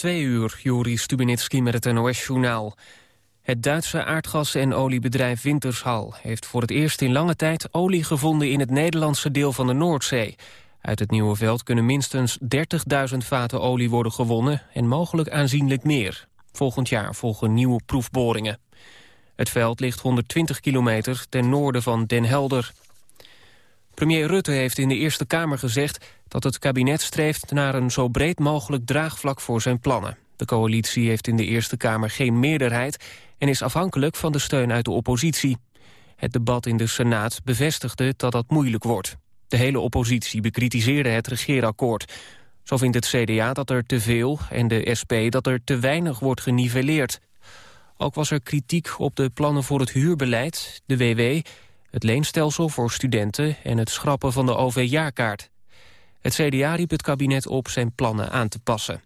twee uur, Juri Stubenitski met het NOS-journaal. Het Duitse aardgas- en oliebedrijf Wintershal heeft voor het eerst in lange tijd olie gevonden in het Nederlandse deel van de Noordzee. Uit het nieuwe veld kunnen minstens 30.000 vaten olie worden gewonnen en mogelijk aanzienlijk meer. Volgend jaar volgen nieuwe proefboringen. Het veld ligt 120 kilometer ten noorden van Den Helder. Premier Rutte heeft in de Eerste Kamer gezegd dat het kabinet streeft naar een zo breed mogelijk draagvlak voor zijn plannen. De coalitie heeft in de Eerste Kamer geen meerderheid en is afhankelijk van de steun uit de oppositie. Het debat in de Senaat bevestigde dat dat moeilijk wordt. De hele oppositie bekritiseerde het regeerakkoord. Zo vindt het CDA dat er te veel en de SP dat er te weinig wordt geniveleerd. Ook was er kritiek op de plannen voor het huurbeleid, de WW het leenstelsel voor studenten en het schrappen van de OV-jaarkaart. Het CDA riep het kabinet op zijn plannen aan te passen.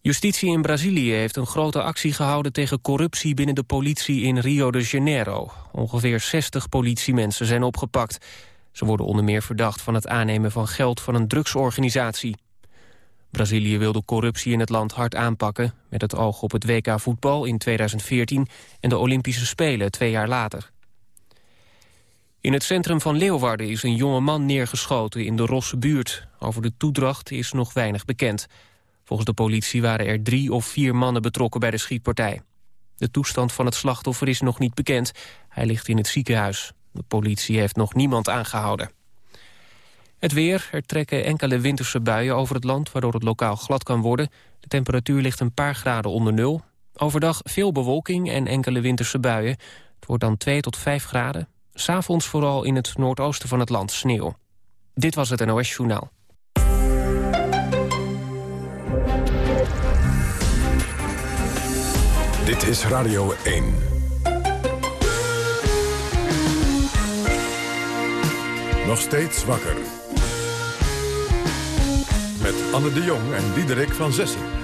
Justitie in Brazilië heeft een grote actie gehouden tegen corruptie binnen de politie in Rio de Janeiro. Ongeveer 60 politiemensen zijn opgepakt. Ze worden onder meer verdacht van het aannemen van geld van een drugsorganisatie. Brazilië wil de corruptie in het land hard aanpakken... met het oog op het WK voetbal in 2014 en de Olympische Spelen twee jaar later. In het centrum van Leeuwarden is een jonge man neergeschoten in de Rosse buurt. Over de toedracht is nog weinig bekend. Volgens de politie waren er drie of vier mannen betrokken bij de schietpartij. De toestand van het slachtoffer is nog niet bekend. Hij ligt in het ziekenhuis. De politie heeft nog niemand aangehouden. Het weer, er trekken enkele winterse buien over het land... waardoor het lokaal glad kan worden. De temperatuur ligt een paar graden onder nul. Overdag veel bewolking en enkele winterse buien. Het wordt dan 2 tot 5 graden. S'avonds vooral in het noordoosten van het land sneeuw. Dit was het NOS Journaal. Dit is Radio 1. Nog steeds wakker. Met Anne de Jong en Diederik van Zessen.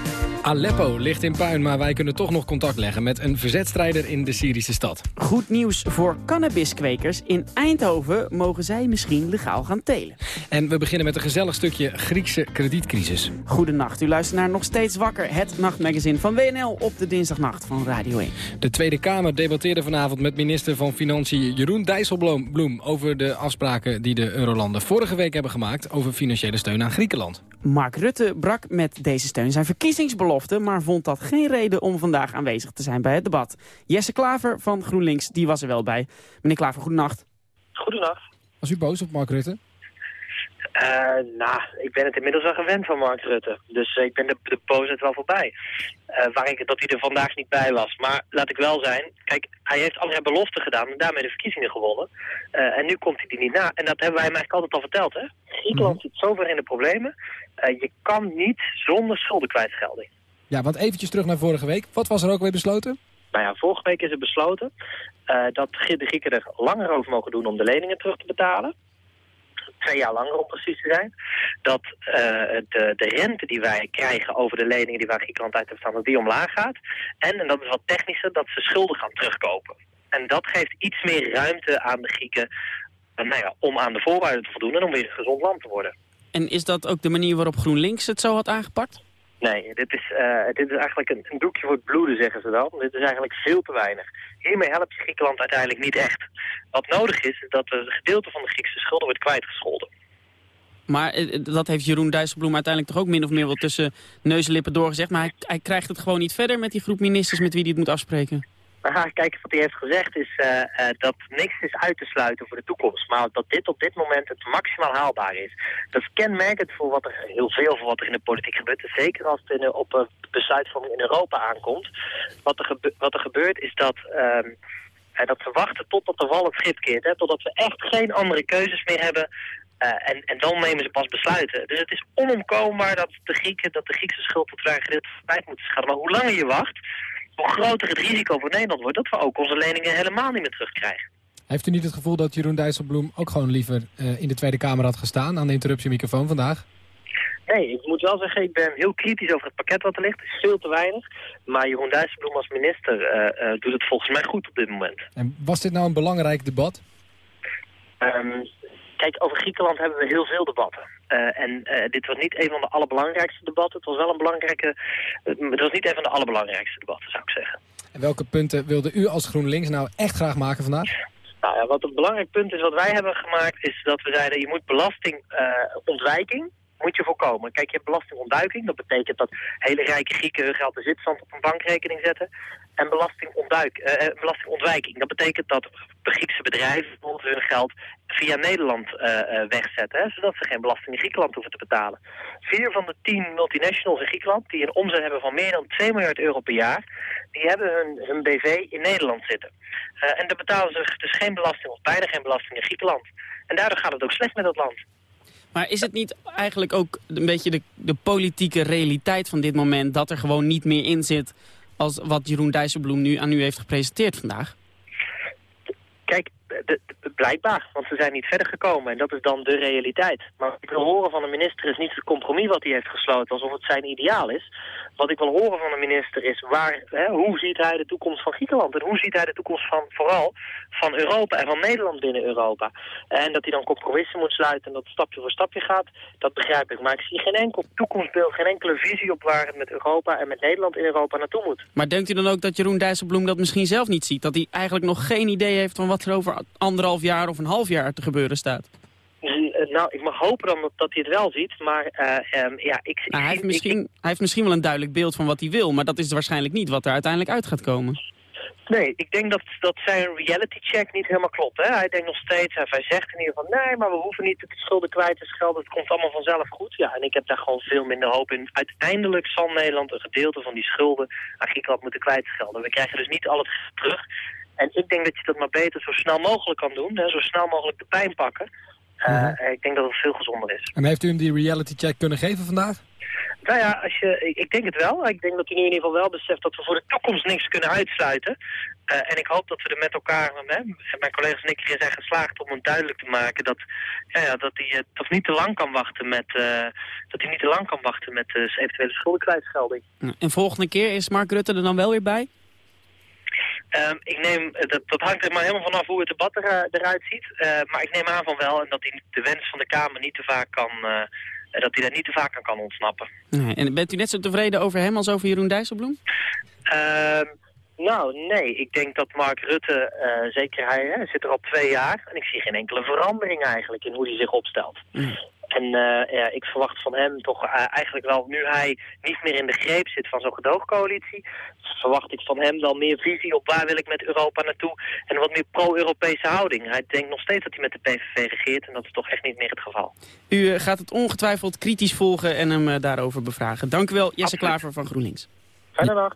Aleppo ligt in puin, maar wij kunnen toch nog contact leggen... met een verzetstrijder in de Syrische stad. Goed nieuws voor cannabiskwekers. In Eindhoven mogen zij misschien legaal gaan telen. En we beginnen met een gezellig stukje Griekse kredietcrisis. Goedenacht, u luistert naar Nog Steeds Wakker... het nachtmagazine van WNL op de dinsdagnacht van Radio 1. De Tweede Kamer debatteerde vanavond met minister van Financiën Jeroen Dijsselbloem... over de afspraken die de Eurolanden vorige week hebben gemaakt... over financiële steun aan Griekenland. Mark Rutte brak met deze steun zijn verkiezingsbelofte... maar vond dat geen reden om vandaag aanwezig te zijn bij het debat. Jesse Klaver van GroenLinks, die was er wel bij. Meneer Klaver, goedenacht. Goedenacht. Was u boos op Mark Rutte? Uh, nou, ik ben het inmiddels al gewend van Mark Rutte. Dus ik ben de, de boosheid wel voorbij. Uh, waar ik, dat hij er vandaag niet bij was. Maar laat ik wel zijn, kijk, hij heeft allerlei beloften gedaan en daarmee de verkiezingen gewonnen. Uh, en nu komt hij die niet na. En dat hebben wij hem eigenlijk altijd al verteld, hè. Griekenland -hmm. zit zover in de problemen. je kan niet zonder schuldenkwijtschelding. Ja, want eventjes terug naar vorige week. Wat was er ook weer besloten? Nou ja, vorige week is er besloten dat de Grieken er langer over mogen doen om de leningen terug te betalen twee jaar langer om precies te zijn, dat uh, de, de rente die wij krijgen over de leningen die wij Griekenland uit hebben staan, dat die omlaag gaat. En, en dat is wat technischer, dat ze schulden gaan terugkopen. En dat geeft iets meer ruimte aan de Grieken uh, nou ja, om aan de voorwaarden te voldoen en om weer een gezond land te worden. En is dat ook de manier waarop GroenLinks het zo had aangepakt? Nee, dit is, uh, dit is eigenlijk een, doekje voor het bloeden, zeggen ze dan. Dit is eigenlijk veel te weinig. Hiermee helpt Griekenland uiteindelijk niet echt. Wat nodig is, is dat een gedeelte van de Griekse schulden wordt kwijtgescholden. Maar uh, dat heeft Jeroen Dijsselbloem uiteindelijk toch ook min of meer wel tussen neus en lippen doorgezegd. Maar hij, hij krijgt het gewoon niet verder met die groep ministers met wie hij het moet afspreken. Maar kijk, wat hij heeft gezegd is uh, uh, dat niks is uit te sluiten voor de toekomst. Maar dat dit op dit moment het maximaal haalbaar is. Dat is kenmerkend voor wat er heel veel voor wat er in de politiek gebeurt. Zeker als het in, op een besluitvorming in Europa aankomt. Wat er, wat er gebeurt is dat, uh, dat we wachten totdat de wal het schip keert. Hè, totdat we echt geen andere keuzes meer hebben. En, en dan nemen ze pas besluiten. Dus het is onomkoombaar dat de Grieken, dat de Griekse schuld tot gedeelte kwijt moet schalen. Maar hoe langer je wacht, hoe groter het risico voor Nederland wordt dat we ook onze leningen helemaal niet meer terugkrijgen. Heeft u niet het gevoel dat Jeroen Dijsselbloem ook gewoon liever uh, in de Tweede Kamer had gestaan aan de interruptiemicrofoon vandaag? Nee, ik moet wel zeggen, ik ben heel kritisch over het pakket wat er ligt. Het is veel te weinig. Maar Jeroen Dijsselbloem als minister uh, uh, doet het volgens mij goed op dit moment. En was dit nou een belangrijk debat? Um, Kijk, over Griekenland hebben we heel veel debatten. Uh, en uh, dit was niet een van de allerbelangrijkste debatten. Het was wel een belangrijke... het was niet een van de allerbelangrijkste debatten, zou ik zeggen. En welke punten wilde u als GroenLinks nou echt graag maken vandaag? Nou ja, wat een belangrijk punt is wat wij hebben gemaakt... is dat we zeiden, je moet belastingontwijking moet je voorkomen. Kijk, je hebt belastingontduiking. Dat betekent dat hele rijke Grieken hun geld in Zwitserland op een bankrekening zetten. En belastingontduik, uh, belastingontwijking. Dat betekent dat Griekse bedrijven bijvoorbeeld hun geld via Nederland uh, wegzetten. Hè, zodat ze geen belasting in Griekenland hoeven te betalen. Vier van de tien multinationals in Griekenland, die een omzet hebben van meer dan 2 miljard euro per jaar, die hebben hun, hun BV in Nederland zitten. En daar betalen ze dus geen belasting of bijna geen belasting in Griekenland. En daardoor gaat het ook slecht met dat land. Maar is het niet eigenlijk ook een beetje de, de politieke realiteit van dit moment... dat er gewoon niet meer in zit als wat Jeroen Dijsselbloem nu aan u heeft gepresenteerd vandaag? Kijk, blijkbaar, want ze zijn niet verder gekomen en dat is dan de realiteit. Maar wat ik wil horen van de minister is niet het compromis wat hij heeft gesloten, alsof het zijn ideaal is. Wat ik wil horen van de minister is waar, hè, hoe ziet hij de toekomst van Griekenland en hoe ziet hij de toekomst van vooral van Europa en van Nederland binnen Europa. En dat hij dan compromissen moet sluiten en dat stapje voor stapje gaat, dat begrijp ik. Maar ik zie geen enkel toekomstbeeld, geen enkele visie op waar het met Europa en met Nederland in Europa naartoe moet. Maar denkt u dan ook dat Jeroen Dijsselbloem dat misschien zelf niet ziet? Dat hij eigenlijk nog geen idee heeft van wat er over anderhalf jaar of een half jaar te gebeuren staat? Nou, ik mag hopen dan dat, hij het wel ziet, maar uh, um, ja, ik... Nou, hij, heeft misschien, hij heeft misschien wel een duidelijk beeld van wat hij wil, maar dat is waarschijnlijk niet wat er uiteindelijk uit gaat komen. Nee, ik denk dat, dat zijn reality check niet helemaal klopt. Hè? Hij denkt nog steeds, hij zegt in ieder geval... nee, maar we hoeven niet de schulden kwijt te schelden. Het komt allemaal vanzelf goed. Ja, en ik heb daar gewoon veel minder hoop in. Uiteindelijk zal Nederland een gedeelte van die schulden aan Griekenland moeten kwijtschelden. We krijgen dus niet al het terug. En ik denk dat je dat maar beter zo snel mogelijk kan doen. Hè? Zo snel mogelijk de pijn pakken. Uh, Ik denk dat het veel gezonder is. En heeft u hem die reality check kunnen geven vandaag? Nou ja, als je, ik, ik, denk het wel. Ik denk dat u nu in ieder geval wel beseft dat we voor de toekomst niks kunnen uitsluiten. Uh, en ik hoop dat we er met elkaar, hè, mijn collega's en ik erin zijn geslaagd om hem duidelijk te maken dat, ja, ja, dat hij toch niet te lang kan wachten met, uh, dat hij niet te lang kan wachten met eventuele schuldenkwijtschelding. En volgende keer is Mark Rutte er dan wel weer bij? Um, ik neem, dat, dat hangt er maar helemaal vanaf hoe het debat er, eruit ziet. Uh, maar ik neem aan van wel en dat hij de wens van de Kamer niet te vaak kan, uh, dat hij daar niet te vaak aan kan ontsnappen. Nee, en bent u net zo tevreden over hem als over Jeroen Dijsselbloem? Uh, nou, nee. Ik denk dat Mark Rutte, uh, zeker hij, hij, zit er al twee jaar... en ik zie geen enkele verandering eigenlijk in hoe hij zich opstelt. Mm. En uh, ja, ik verwacht van hem toch uh, eigenlijk wel, nu hij niet meer in de greep zit van zo'n gedoogcoalitie, verwacht ik van hem wel meer visie op waar wil ik met Europa naartoe en wat meer pro-Europese houding. Hij denkt nog steeds dat hij met de PVV regeert en dat is toch echt niet meer het geval. U gaat het ongetwijfeld kritisch volgen en hem daarover bevragen. Dank u wel, Jesse Klaver van GroenLinks.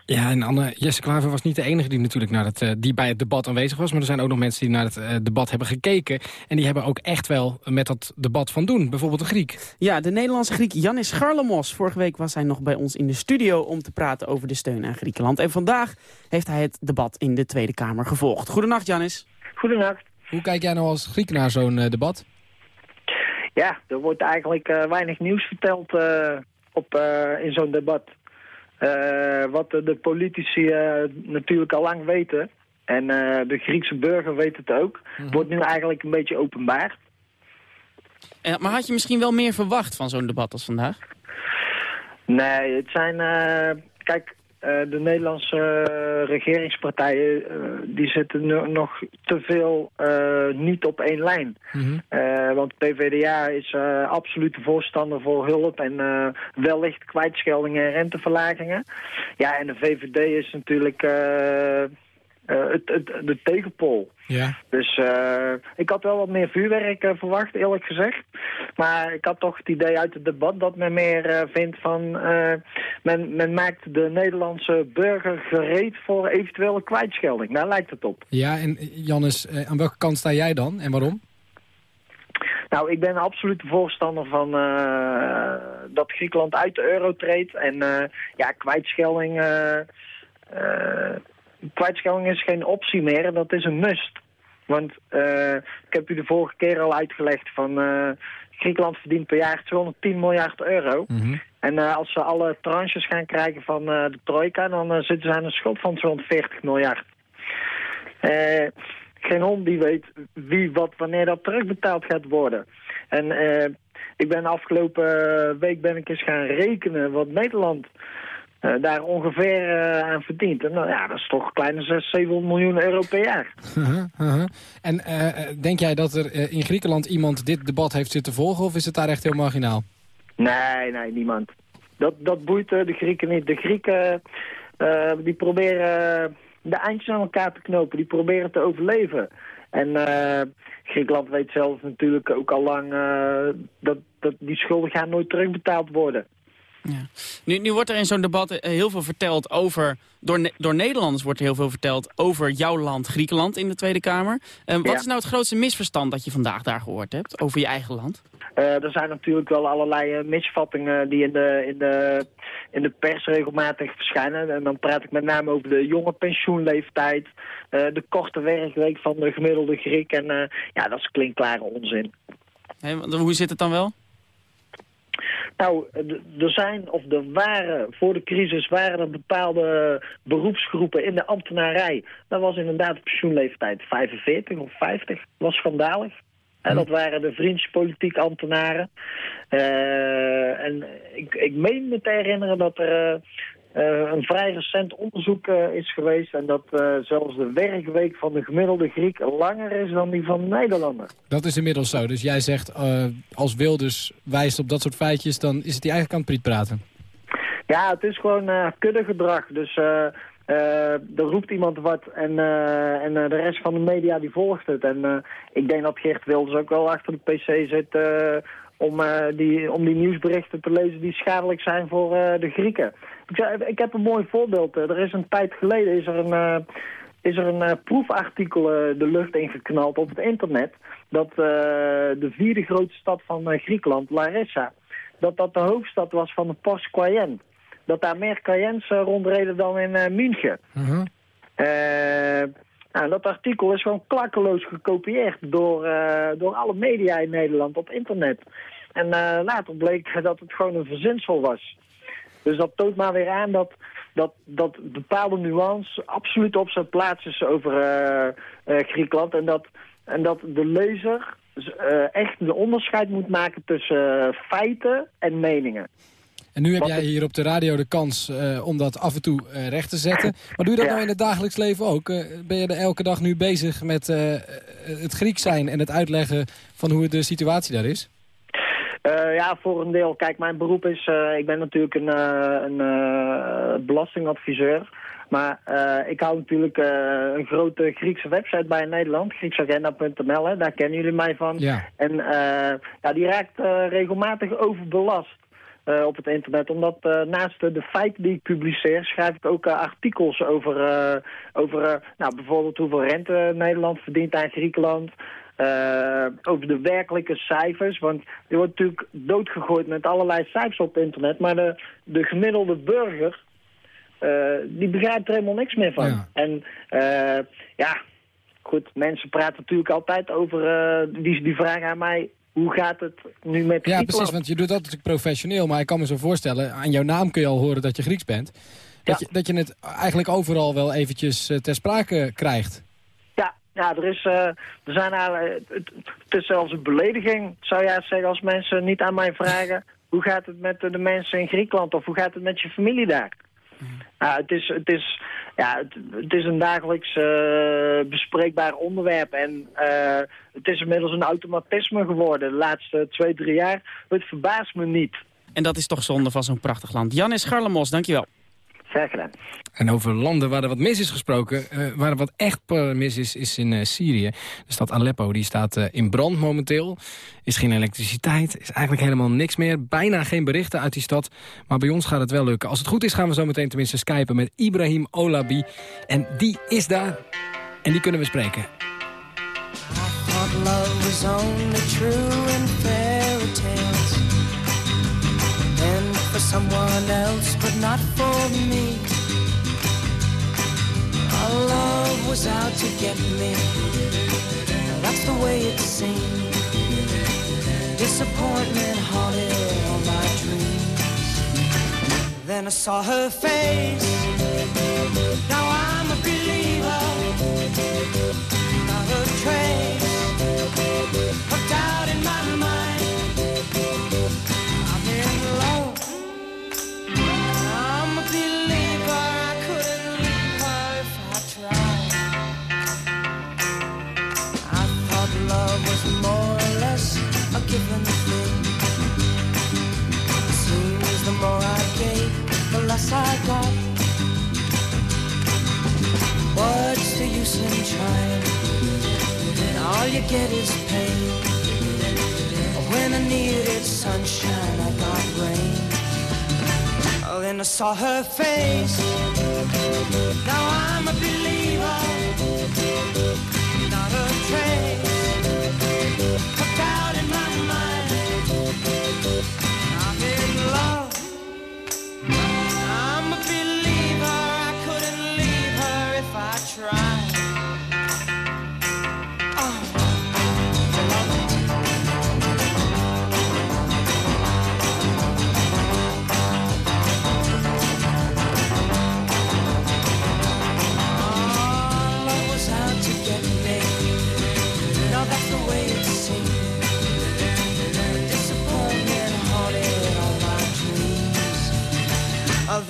Ja, en Anne, Jesse Klaver was niet de enige die natuurlijk naar het, uh, die bij het debat aanwezig was. Maar er zijn ook nog mensen die naar het uh, debat hebben gekeken. En die hebben ook echt wel met dat debat van doen. Bijvoorbeeld een Griek. Ja, de Nederlandse Griek Janis Garlamos. Vorige week was hij nog bij ons in de studio om te praten over de steun aan Griekenland. En vandaag heeft hij het debat in de Tweede Kamer gevolgd. Goedenacht, Janis. Goedenacht. Hoe kijk jij nou als Griek naar zo'n uh, debat? Ja, er wordt eigenlijk weinig nieuws verteld op, in zo'n debat. Uh, wat de politici uh, natuurlijk al lang weten, en uh, de Griekse burger weet het ook, mm wordt nu eigenlijk een beetje openbaar. maar had je misschien wel meer verwacht van zo'n debat als vandaag? Nee, het zijn... kijk, de Nederlandse uh, regeringspartijen uh, die zitten nu nog te veel niet op één lijn. Mm -hmm. want PvdA is absoluut de voorstander voor hulp en wellicht kwijtscheldingen en renteverlagingen. Ja, en de VVD is natuurlijk het, het, de tegenpol. Ja. Dus uh, ik had wel wat meer vuurwerk uh, verwacht, eerlijk gezegd. Maar ik had toch het idee uit het debat dat men meer vindt van... men, men maakt de Nederlandse burger gereed voor eventuele kwijtschelding. Daar lijkt het op. Ja, en Jannes, aan welke kant sta jij dan en waarom? Nou, ik ben absoluut voorstander van dat Griekenland uit de euro treedt. En ja, kwijtschelding kwijtschelding is geen optie meer, dat is een must. Want uh, ik heb u de vorige keer al uitgelegd van uh, Griekenland verdient per jaar 210 miljard euro. Mm -hmm. En uh, als ze alle tranches gaan krijgen van de trojka, dan zitten ze aan een schuld van 240 miljard. geen hond die weet wie, wat, wanneer dat terugbetaald gaat worden. En ik ben afgelopen week ben ik eens gaan rekenen wat Nederland uh, daar ongeveer uh, aan verdient. En nou ja, dat is toch een kleine 6, 700 miljoen euro per jaar. Uh -huh, En uh, denk jij dat er in Griekenland iemand dit debat heeft zitten volgen... of is het daar echt heel marginaal? Nee, nee, niemand. Dat, dat boeit de Grieken niet. De Grieken die proberen de eindjes aan elkaar te knopen. Die proberen te overleven. En Griekenland weet zelf natuurlijk ook al lang dat, dat die schulden gaan nooit terugbetaald worden. Ja. Nu, nu wordt er in zo'n debat eh, heel veel verteld over... Door, door Nederlanders wordt er heel veel verteld over jouw land, Griekenland, in de Tweede Kamer. Um, wat is nou het grootste misverstand dat je vandaag daar gehoord hebt over je eigen land? Uh, er zijn natuurlijk wel allerlei misvattingen die in de, in, de, in de pers regelmatig verschijnen. En dan praat ik met name over de jonge pensioenleeftijd, uh, de korte werkweek van de gemiddelde Griek. En ja, dat is klinkklare onzin. Hey, hoe zit het dan wel? Nou, er zijn, of er waren, voor de crisis waren er bepaalde beroepsgroepen in de ambtenarij. Dat was inderdaad de pensioenleeftijd 45 of 50, was schandalig. En dat waren de vriendspolitiek ambtenaren. Uh, en ik, ik meen me te herinneren dat er uh, uh, een vrij recent onderzoek uh, is geweest... en dat uh, zelfs de werkweek van de gemiddelde Griek langer is dan die van de Nederlander. Dat is inmiddels zo. Dus jij zegt, als Wilders wijst op dat soort feitjes... dan is het die eigenlijk aan het priet praten. Ja, het is gewoon kuddegedrag. Dus er roept iemand wat en, en de rest van de media die volgt het. En ik denk dat Geert Wilders ook wel achter de pc zit om, uh, die, om die nieuwsberichten te lezen die schadelijk zijn voor uh, de Grieken. Ik, ik, heb een mooi voorbeeld. Er is een tijd geleden is er een, uh, is er een proefartikel de lucht ingeknald op het internet... dat de vierde grootste stad van Griekenland, Larissa... dat dat de hoofdstad was van de Porsche Cayenne. Dat daar meer Cayennes rondreden dan in München. -huh. Nou, dat artikel is gewoon klakkeloos gekopieerd door, uh, door alle media in Nederland op internet. En uh, later bleek dat het gewoon een verzinsel was. Dus dat toont maar weer aan dat, dat, dat bepaalde nuance absoluut op zijn plaats is over uh, Griekenland. En dat, en dat de lezer echt de onderscheid moet maken tussen feiten en meningen. En nu heb jij hier op de radio de kans uh, om dat af en toe uh, recht te zetten. Maar doe je dat nou in het dagelijks leven ook? Uh, ben je er elke dag nu bezig met het Grieks zijn en het uitleggen van hoe de situatie daar is? ja, voor een deel. Kijk, mijn beroep is... ik ben natuurlijk een, een belastingadviseur. Maar ik hou natuurlijk een grote Griekse website bij in Nederland, grieksagenda.nl, daar kennen jullie mij van. Ja. En ja, die raakt regelmatig overbelast. Uh, op het internet. Omdat uh, naast de feiten die ik publiceer, schrijf ik ook uh, artikels over, over nou, bijvoorbeeld hoeveel rente Nederland verdient aan Griekenland. over de werkelijke cijfers. Want je wordt natuurlijk doodgegooid met allerlei cijfers op het internet. Maar de, de gemiddelde burger, die begrijpt er helemaal niks meer van. Ja. En ja, goed, mensen praten natuurlijk altijd over, die, die vragen aan mij hoe gaat het nu met Ja, precies, want je doet dat natuurlijk professioneel. Maar ik kan me zo voorstellen, aan jouw naam kun je al horen dat je Grieks bent. Dat, je, dat je het eigenlijk overal wel eventjes uh, ter sprake krijgt. Ja, ja er, is, uh, er zijn eigenlijk, het, het, is zelfs een belediging, zou jij zeggen, als mensen niet aan mij vragen... hoe gaat het met de mensen in Griekenland of hoe gaat het met je familie daar? Nou, het, is, het, is, ja, het, is een dagelijks uh, bespreekbaar onderwerp. En uh, het is inmiddels een automatisme geworden de laatste twee, drie jaar. Het verbaast me niet. En dat is toch zonde van zo'n prachtig land. Janis Garlemos, dankjewel. Graag gedaan. En over landen waar er wat mis is gesproken, uh, waar er wat echt mis is, is in uh, Syrië. De stad Aleppo, die staat uh, in brand momenteel. Is geen elektriciteit, is eigenlijk helemaal niks meer. Bijna geen berichten uit die stad. Maar bij ons gaat het wel lukken. Als het goed is gaan we zo meteen tenminste skypen met Ibrahim Olabi. En die is daar. En die kunnen we spreken. I not for me. Our love was out to get me. That's the way it seemed. Disappointment haunted all my dreams. Then I saw her face. Now I'm a believer. Not a trying, and all you get is pain. When I needed sunshine, I got rain. Oh, then I saw her face. Now I'm a believer, not a trace.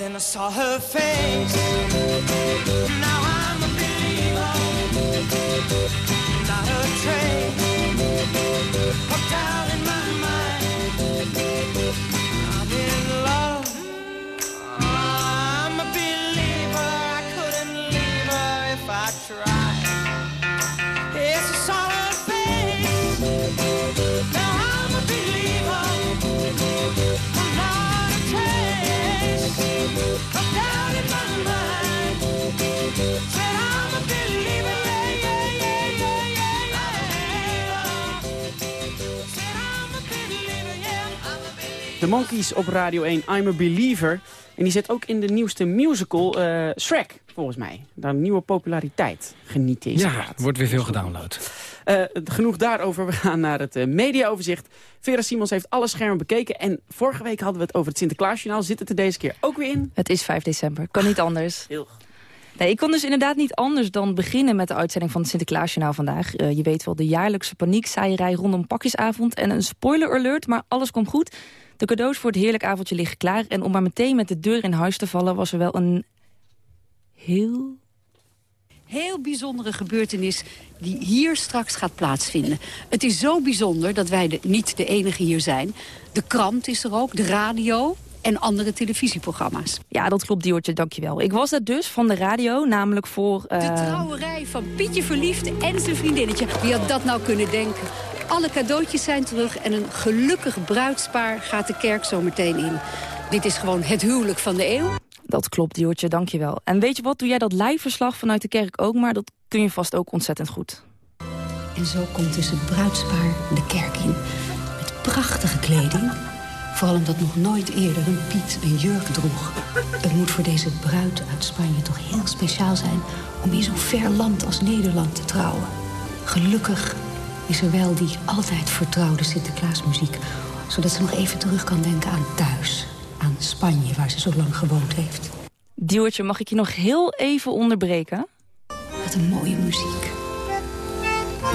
Then I saw her face. De Monkeys op Radio 1, I'm a Believer. En die zit ook in de nieuwste musical eh, Shrek, volgens mij. Daar nieuwe populariteit geniet deze Ja, wordt weer veel gedownload. Eh, genoeg daarover. We gaan naar het eh, mediaoverzicht. Vera Simons heeft alle schermen bekeken. En vorige week hadden we het over het Sinterklaasjournaal. Zit het er deze keer ook weer in? Het is 5 december, kan niet anders. Heel Nee, ik kon dus inderdaad niet anders dan beginnen met de uitzending van het Sinterklaasjournaal vandaag. Eh, je weet wel, de jaarlijkse paniekzaaierij rondom pakjesavond. En een spoiler alert, maar alles komt goed. De cadeaus voor het heerlijk avondje liggen klaar. En om maar meteen met de deur in huis te vallen... was er wel een heel heel bijzondere gebeurtenis die hier straks gaat plaatsvinden. Het is zo bijzonder dat wij de, niet de enige hier zijn. De krant is er ook, de radio en andere televisieprogramma's. Ja, dat klopt, Diewertje, dankjewel. Ik was er dus van de radio, namelijk voor... De eh, trouwerij van Pietje Verliefd en zijn vriendinnetje. Wie had dat nou kunnen denken? Alle cadeautjes zijn terug en een gelukkig bruidspaar gaat de kerk zo meteen in. Dit is gewoon het huwelijk van de eeuw. Dat klopt, Diewertje, dankjewel. En weet je wat, doe jij dat live verslag vanuit de kerk ook... maar dat kun je vast ook ontzettend goed. En zo komt dus het bruidspaar de kerk in. Met prachtige kleding. Vooral omdat nog nooit eerder een Piet een jurk droeg. Het moet voor deze bruid uit Spanje toch heel speciaal zijn... om in zo'n ver land als Nederland te trouwen. Gelukkig is er wel die altijd vertrouwde Sinterklaasmuziek... zodat ze nog even terug kan denken aan thuis. Aan Spanje, waar ze zo lang gewoond heeft. Diewertje, mag ik je nog heel even onderbreken? Wat een mooie muziek.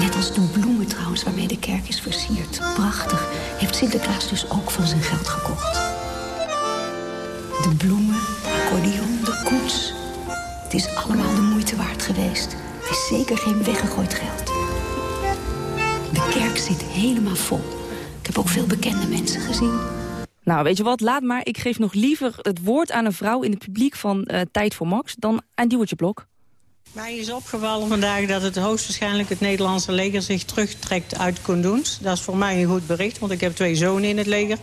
Net als de bloemen trouwens waarmee de kerk is versierd. Prachtig. Heeft Sinterklaas dus ook van zijn geld gekocht. De bloemen, de accordeon, de koets. Het is allemaal de moeite waard geweest. Het is zeker geen weggegooid geld. De kerk zit helemaal vol. Ik heb ook veel bekende mensen gezien. Nou, weet je wat, laat maar. Ik geef nog liever het woord aan een vrouw in het publiek van eh, Tijd voor Max... dan aan Diewertje Blok. Mij is opgevallen vandaag dat het hoogstwaarschijnlijk het Nederlandse leger zich terugtrekt uit Kunduz. Dat is voor mij een goed bericht, want ik heb twee zonen in het leger.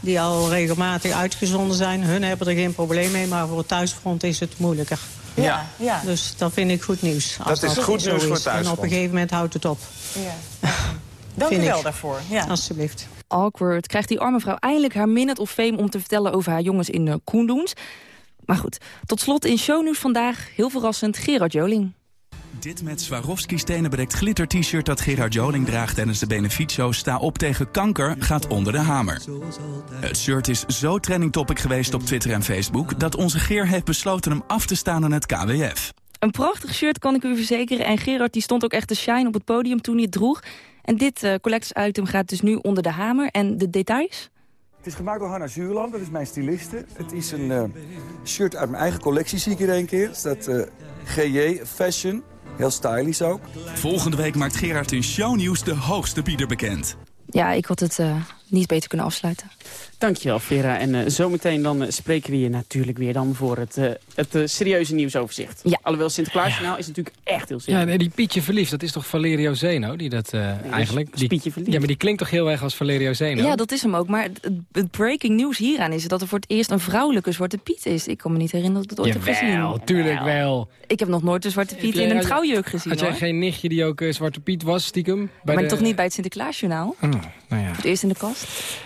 Die al regelmatig uitgezonden zijn. Hun hebben er geen probleem mee, maar voor het thuisfront is het moeilijker. Ja. ja. Dus dat vind ik goed nieuws. Dat is goed nieuws voor thuisfront. En op een gegeven moment houdt het op. ja. Dank u wel daarvoor. Ja. Alsjeblieft. Awkward. Krijgt die arme vrouw eindelijk haar minute of fame... om te vertellen over haar jongens in uh, Koendoens. Maar goed, tot slot in shownieuws vandaag... heel verrassend, Gerard Joling. Dit met Swarovski stenen bedekt glitter t-shirt dat Gerard Joling draagt tijdens de benefietshow Sta op tegen kanker gaat onder de hamer. Het shirt is zo trending topic geweest op Twitter en Facebook dat onze Geer heeft besloten hem af te staan aan het KWF. Een prachtig shirt kan ik u verzekeren. En Gerard die stond ook echt te shine op het podium toen hij het droeg. En dit uh, collectors item gaat dus nu onder de hamer. En de details? Het is gemaakt door Hanna Zuurland, dat is mijn styliste. Het is een uh, shirt uit mijn eigen collectie, zie ik hier een keer. Het staat uh, GJ Fashion, heel stylish ook. Volgende week maakt Gerard in shownieuws de hoogste bieder bekend. Ja, ik had het uh, niet beter kunnen afsluiten. Dankjewel, Vera. En uh, zometeen dan uh, spreken we je natuurlijk weer dan voor het, het serieuze nieuwsoverzicht. Ja. Alhoewel Sinterklaasjournaal ja. is natuurlijk echt heel serieus. Ja, nee, die Pietje Verliefd, dat is toch Valerio Zeno? Die dat nee, eigenlijk... Die, Pietje Verliefd. Ja, maar die klinkt toch heel erg als Valerio Zeno? Ja, dat is hem ook. Maar het, het breaking nieuws hieraan is dat er voor het eerst een vrouwelijke Zwarte Piet is. Ik kan me niet herinneren dat ik het ooit Jawel, heb gezien. tuurlijk wel. Ik heb nog nooit een Zwarte Piet in een trouwjurk gezien, Had jij hoor. geen nichtje die ook Zwarte Piet was, stiekem? Bij maar de... toch niet bij het Sinterklaasjournaal? Oh, nou ja. Voor het eerst in de kast.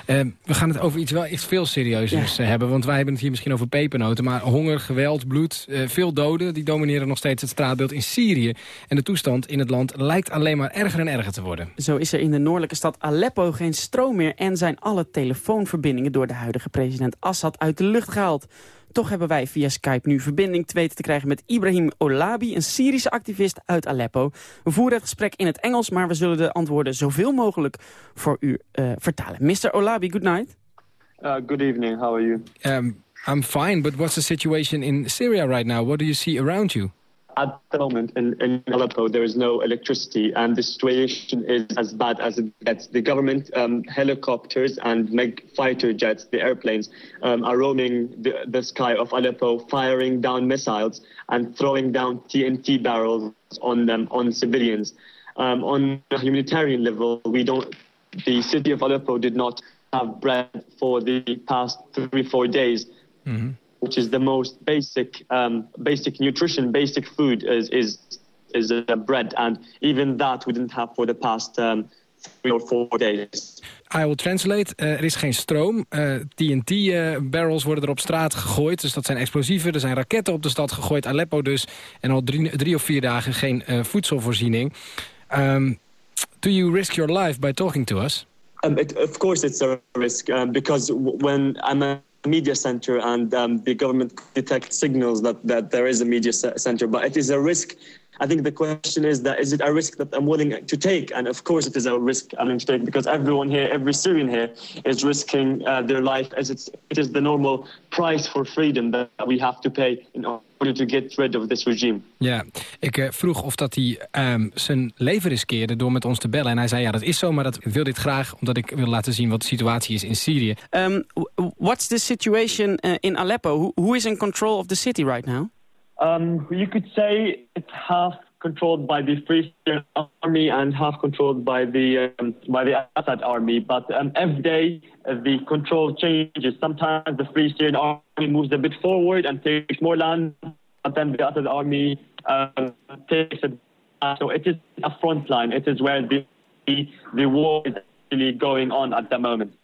Uh, we gaan het over iets wel echt veel serieuzers ja. hebben. Want wij hebben het hier misschien over pepernoten. Maar honger, geweld, bloed, uh, veel doden... die domineren nog steeds het straatbeeld in Syrië. En de toestand in het land lijkt alleen maar erger en erger te worden. Zo is er in de noordelijke stad Aleppo geen stroom meer... en zijn alle telefoonverbindingen door de huidige president Assad uit de lucht gehaald. Toch hebben wij via Skype nu verbinding te weten te krijgen met Ibrahim Olabi, een Syrische activist uit Aleppo. We voeren het gesprek in het Engels, maar we zullen de antwoorden zoveel mogelijk voor u uh, vertalen. Mr. Olabi, good night. Uh, good evening, how are you? Um, I'm fine, but what's the situation in Syria right now? What do you see around you? At the moment in, in Aleppo, there is no electricity, and the situation is as bad as it gets. The government um, helicopters and MiG fighter jets, the airplanes, um, are roaming the, the sky of Aleppo, firing down missiles and throwing down TNT barrels on them on civilians. Um, on a humanitarian level, we don't. The city of Aleppo did not have bread for the past three, four days. Mm -hmm which is the most basic, um, basic nutrition, basic food is is is uh, bread, and even that we didn't have for the past um, three or four days. I will translate. Uh, er is geen stroom. Uh, TNT-barrels worden er op straat gegooid. Dus dat zijn explosieven. Er zijn raketten op de stad gegooid. Aleppo dus. En al drie, drie of vier dagen geen uh, voedselvoorziening. Um, do you risk your life by talking to us? Um, it, of course it's a risk. Um, because when I'm a media center and um, the government detects signals that, that there is a media center, but it is a risk. I think the question is that is it a risk that I'm willing to take? And of course it is a risk I'm willing to take because everyone here, every Syrian here is risking uh, their life as it's, it is the normal price for freedom that we have to pay in order to get rid of this regime. Ja, ik uh, vroeg of dat hij um, zijn leven riskeerde door met ons te bellen. En hij zei ja, dat is zo, maar dat ik wil dit graag omdat ik wil laten zien wat de situatie is in Syrië. Um, what's the situation uh, in Aleppo? Who, who is in control of the city right now? Um, you could say it's half controlled by the Free Syrian Army and half controlled by the um, by the Assad Army. But um, every day uh, the control changes. Sometimes the Free Syrian Army moves a bit forward and takes more land, but then the Assad Army uh, takes it. Back. So it is a front line. It is where the the war is actually going on at the moment.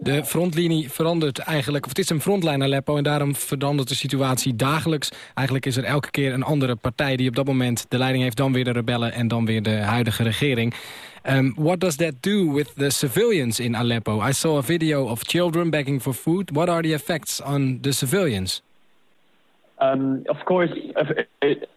De frontlinie verandert eigenlijk, of het is een frontlijn Aleppo... en daarom verandert de situatie dagelijks. Eigenlijk is er elke keer een andere partij die op dat moment de leiding heeft... dan weer de rebellen en dan weer de huidige regering. Um, what does that do with the civilians in Aleppo? I saw a video of children begging for food. What are the effects on the civilians? Um, of course,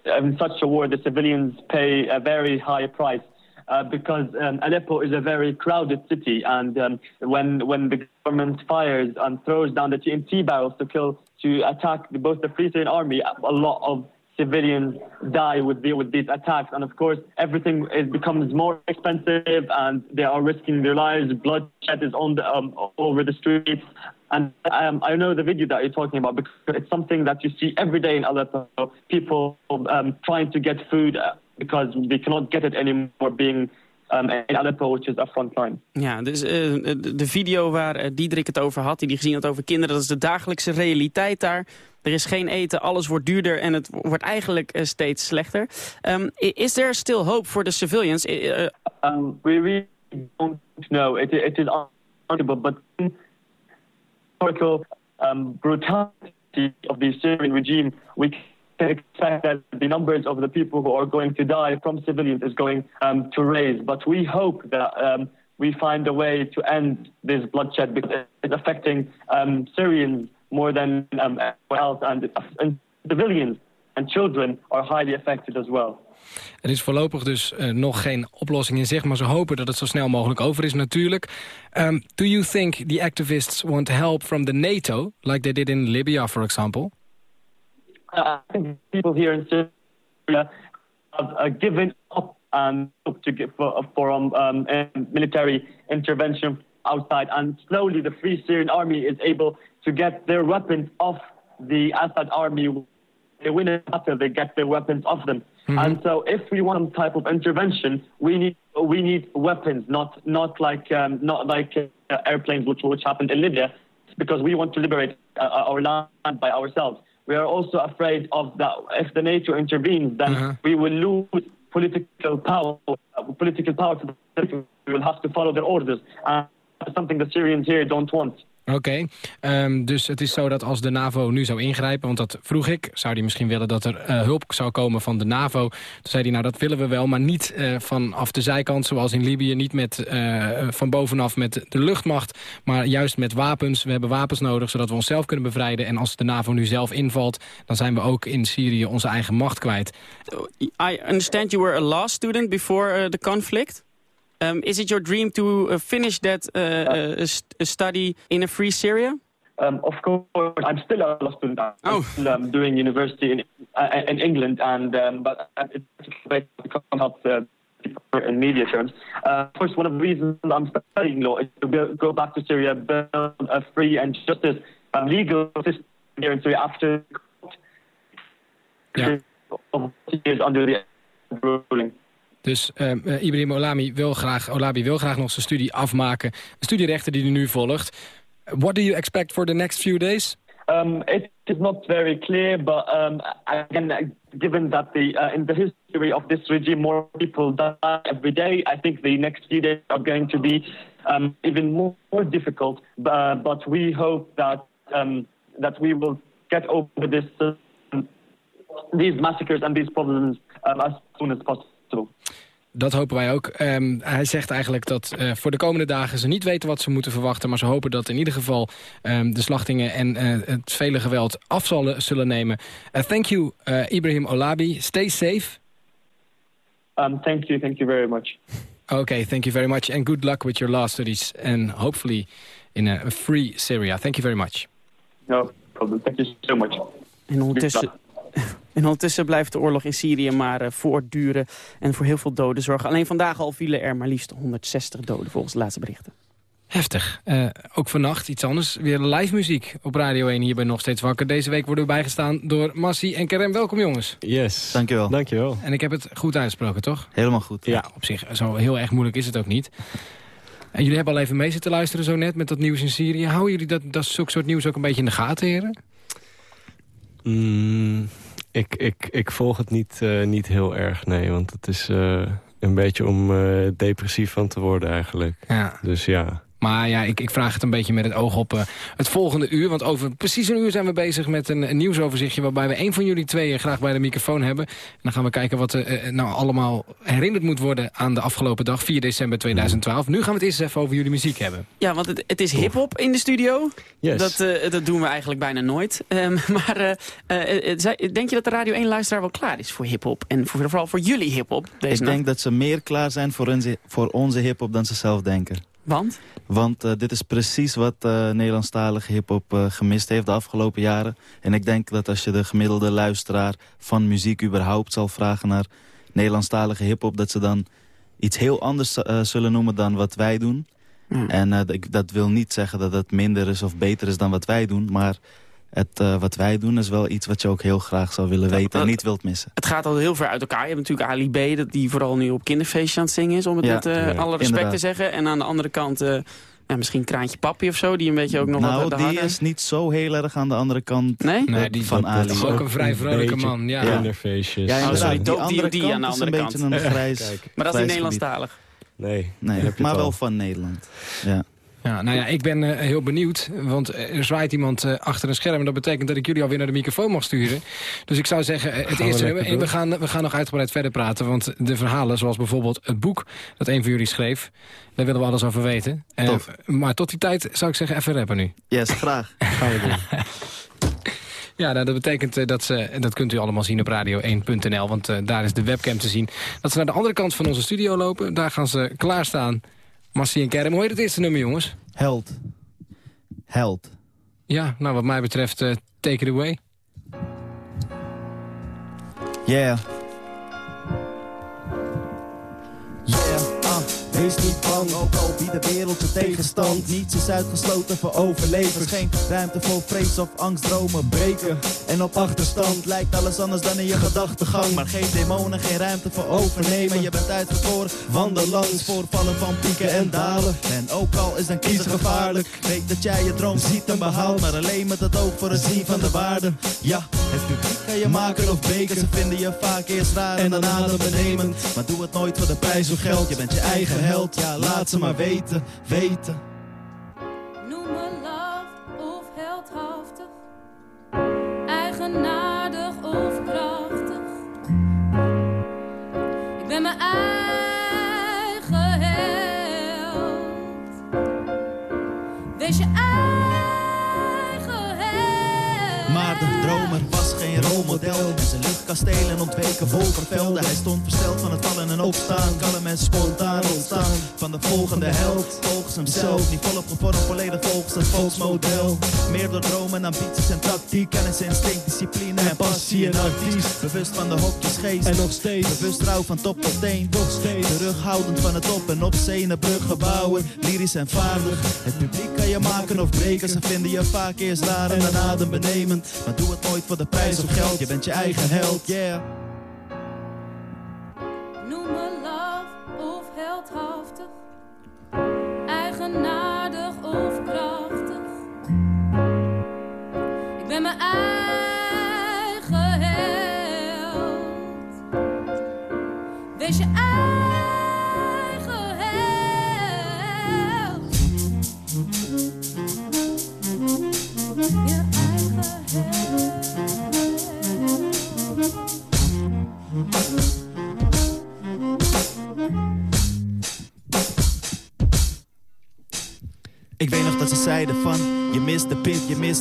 in such a war, the civilians pay a very high price. Uh, because um, Aleppo is a very crowded city, and um, when when the government fires and throws down the TNT barrels to kill to attack the, both the Free Syrian Army, a lot of civilians die with the, with these attacks, and of course everything becomes more expensive, and they are risking their lives. Bloodshed is on the um, over the streets. And um, I know the video that you're talking about because it's something that you see every day in Aleppo. People um, trying to get food because they cannot get it anymore being um, in Aleppo, which is a front line. Ja, dus uh, de video waar uh, Diederik het over had, die die gezien had over kinderen, dat is de dagelijkse realiteit daar. Er is geen eten, alles wordt duurder en het wordt eigenlijk uh, steeds slechter. Um, is there still hope for the civilians? Um, we really don't know. It, it is unbelievable, but historical um, brutality of the Syrian regime, we can expect that the numbers of the people who are going to die from civilians is going um, to raise. But we hope that um, we find a way to end this bloodshed because it's affecting um, Syrians more than um, else and, and civilians and children are highly affected as well. Er is voorlopig dus eh, nog geen oplossing in zicht, maar ze hopen dat het zo snel mogelijk over is natuurlijk. Um, do you think the activists want help from the NATO, like they did in Libya, for example? Uh, I think people here in Syria have uh, given up and hope to get for, for um, um, military intervention outside, and slowly the Free Syrian Army is able to get their weapons off the Assad army. They win a battle, they get their weapons off them. And so, if we want some type of intervention, we need we need weapons, not not like um, not like uh, airplanes, which which happened in Libya, because we want to liberate uh, our land by ourselves. We are also afraid of that. If the NATO intervenes, then uh-huh. we will lose political power. Political power. To the we will have to follow their orders, and that's something the Syrians here don't want. Oké, ehm, dus het is zo dat als de NAVO nu zou ingrijpen... want dat vroeg ik, zou hij misschien willen dat er eh, hulp zou komen van de NAVO? Toen zei hij, nou dat willen we wel, maar niet uh, vanaf de zijkant... zoals in Libië, niet met, eh, van bovenaf met de luchtmacht... maar juist met wapens. We hebben wapens nodig, zodat we onszelf kunnen bevrijden. En als de NAVO nu zelf invalt, dan zijn we ook in Syrië onze eigen macht kwijt. I understand you were a law student before the conflict. Um, is it your dream to uh, finish that uh, uh, st study in a free Syria? Um, of course, I'm still a law student. I'm oh. still um, doing university in uh, in England, and um, but it's great to come up uh, in media terms. Uh, of course, one of the reasons I'm studying law is to go, go back to Syria, build a free and justice um, legal system here in Syria after yeah. years under the ruling. Dus uh, Ibrahim Olami wil graag, Olabi wil graag nog zijn studie afmaken. Een studierechter die hij nu volgt. What do you expect for the next few days? Um, it is not very clear, but um, again, given that the uh, in the history of this regime, more people die every day, I think the next few days are going to be um, even more, difficult. Uh, but we hope that um, that we will get over this uh, these massacres and these problems um, as soon as possible. Dat hopen wij ook. Um, hij zegt eigenlijk dat uh, voor de komende dagen ze niet weten wat ze moeten verwachten... maar ze hopen dat in ieder geval um, de slachtingen en uh, het vele geweld af zullen, zullen nemen. Uh, thank you, Ibrahim Olabi. Stay safe. Um, thank you, thank you very much. Okay, thank you very much. And good luck with your law studies. And hopefully in a free Syria. Thank you very much. No problem. Thank you so much. En ondertussen... En ondertussen blijft de oorlog in Syrië maar uh, voortduren en voor heel veel doden zorgen. Alleen vandaag al vielen er maar liefst 160 doden volgens de laatste berichten. Heftig. Uh, ook vannacht iets anders. Weer live muziek op Radio 1 hier bij Nog Steeds Wakker. Deze week worden we bijgestaan door Massi en Kerem. Welkom jongens. Yes. Dankjewel. Dankjewel. En ik heb het goed uitgesproken, toch? Helemaal goed. Ja, op zich. Zo heel erg moeilijk is het ook niet. En jullie hebben al even mee zitten luisteren zo net met dat nieuws in Syrië. Houden jullie dat, dat zulke soort nieuws ook een beetje in de gaten, heren? Mm, ik, ik, ik volg het niet, uh, niet heel erg, nee. Want het is uh, een beetje om uh, depressief van te worden eigenlijk. Ja. Dus ja. Maar ja, ik, ik vraag het een beetje met het oog op uh, het volgende uur. Want over precies een uur zijn we bezig met een, een nieuwsoverzichtje... waarbij we een van jullie tweeën graag bij de microfoon hebben. En dan gaan we kijken wat er uh, nou allemaal herinnerd moet worden... aan de afgelopen dag, 4 december 2012. Nu gaan we het eerst even over jullie muziek hebben. Ja, want het, het is hiphop in de studio. Yes. Dat, uh, dat doen we eigenlijk bijna nooit. Um, maar denk je dat de Radio 1-luisteraar wel klaar is voor hiphop? En voor, vooral voor jullie hiphop? Ik nacht? denk dat ze meer klaar zijn voor onze, voor onze hiphop dan ze zelf denken. Want? Want uh, dit is precies wat uh, Nederlandstalige hiphop uh, gemist heeft de afgelopen jaren. En ik denk dat als je de gemiddelde luisteraar van muziek überhaupt zal vragen naar Nederlandstalige hiphop... dat ze dan iets heel anders zullen noemen dan wat wij doen. En dat wil niet zeggen dat het minder is of beter is dan wat wij doen, maar... Het, uh, wat wij doen is wel iets wat je ook heel graag zou willen weten dat, en niet wilt missen. Het gaat al heel ver uit elkaar. Je hebt natuurlijk Ali B, dat die vooral nu op kinderfeestjes aan het zingen is... om het ja, met uh, ja, alle respect inderdaad. te zeggen. En aan de andere kant uh, ja, misschien Kraantje Papi of zo... die een beetje ook nog nou, wat die harde... is niet zo heel erg aan de andere kant nee? nee die van dat, Ali. Dat is ook een vrij vrolijke man. Ja. Kinderfeestjes. Ja, oh, sorry, die, andere die, kant aan de andere is een kant. beetje een grijs Maar dat is niet Nederlandstalig? Nee, nee maar wel van Nederland. Ja. Ja, nou ja, ik ben uh, heel benieuwd, want er zwaait iemand uh, achter een scherm... en dat betekent dat ik jullie alweer naar de microfoon mag sturen. Dus ik zou zeggen, uh, het gaan eerste we nummer... en we gaan, we gaan nog uitgebreid verder praten, want de verhalen... zoals bijvoorbeeld het boek dat een van jullie schreef... daar willen we alles over weten. maar tot die tijd zou ik zeggen, even rappen nu. Yes, graag. gaan we doen. Ja, nou, dat betekent eh, dat ze, en dat kunt u allemaal zien op radio1.nl, want eh, daar is de webcam te zien. Dat ze naar de andere kant van onze studio lopen, daar gaan ze klaarstaan. Marcie en Kerm, hoe heet het eerste nummer, jongens? Held. Held. Ja, nou, wat mij betreft, eh, take it away. Yeah, wees niet bang, ook al biedt de wereld je tegenstand. Niets is uitgesloten voor overlevers. Geen ruimte voor vrees of angst, dromen breken. En op achterstand lijkt alles anders dan in je gedachtegang. Maar geen demonen, geen ruimte voor overnemen. Je bent uitverkoren, wandel langs voorvallen van pieken en dalen. En ook al is een kiezer gevaarlijk, weet dat jij je droom ziet en behaalt. Maar alleen met het oog voor het zien van de waarde. Ja, het publiek kan je maken of breken. Ze vinden je vaak eerst raar en daarna de benemen. Maar doe het nooit voor de prijs of geld. Je bent je eigen held, ja laat ze maar weten, weten. Rolmodel. En zijn luchtkastelen ontweken wolkenvelden. Hij stond versteld van het vallen en opstaan. Kalm en spontaan ontstaan van de volgende held. Volgens hemzelf, niet volop gevormd, volledig volgens het volksmodel. Meer door dromen, ambities en tactiek. Kennis, instinct, discipline en passie en artiest. Bewust van de hokjesgeest. En nog steeds. Bewust trouw van top tot teen. Nog steeds. Terughoudend van het op en op zee bruggen bouwen. Lyrisch en vaardig. Het publiek kan je maken of breken. Ze vinden je vaak eerst raar en daarna de benemend. Maar doe het nooit voor de prijs of geld. Je bent je eigen held, yeah. Noem me laf of heldhaftig, eigenaardig of krachtig. Ik ben mijn eigen held. Wees je eigen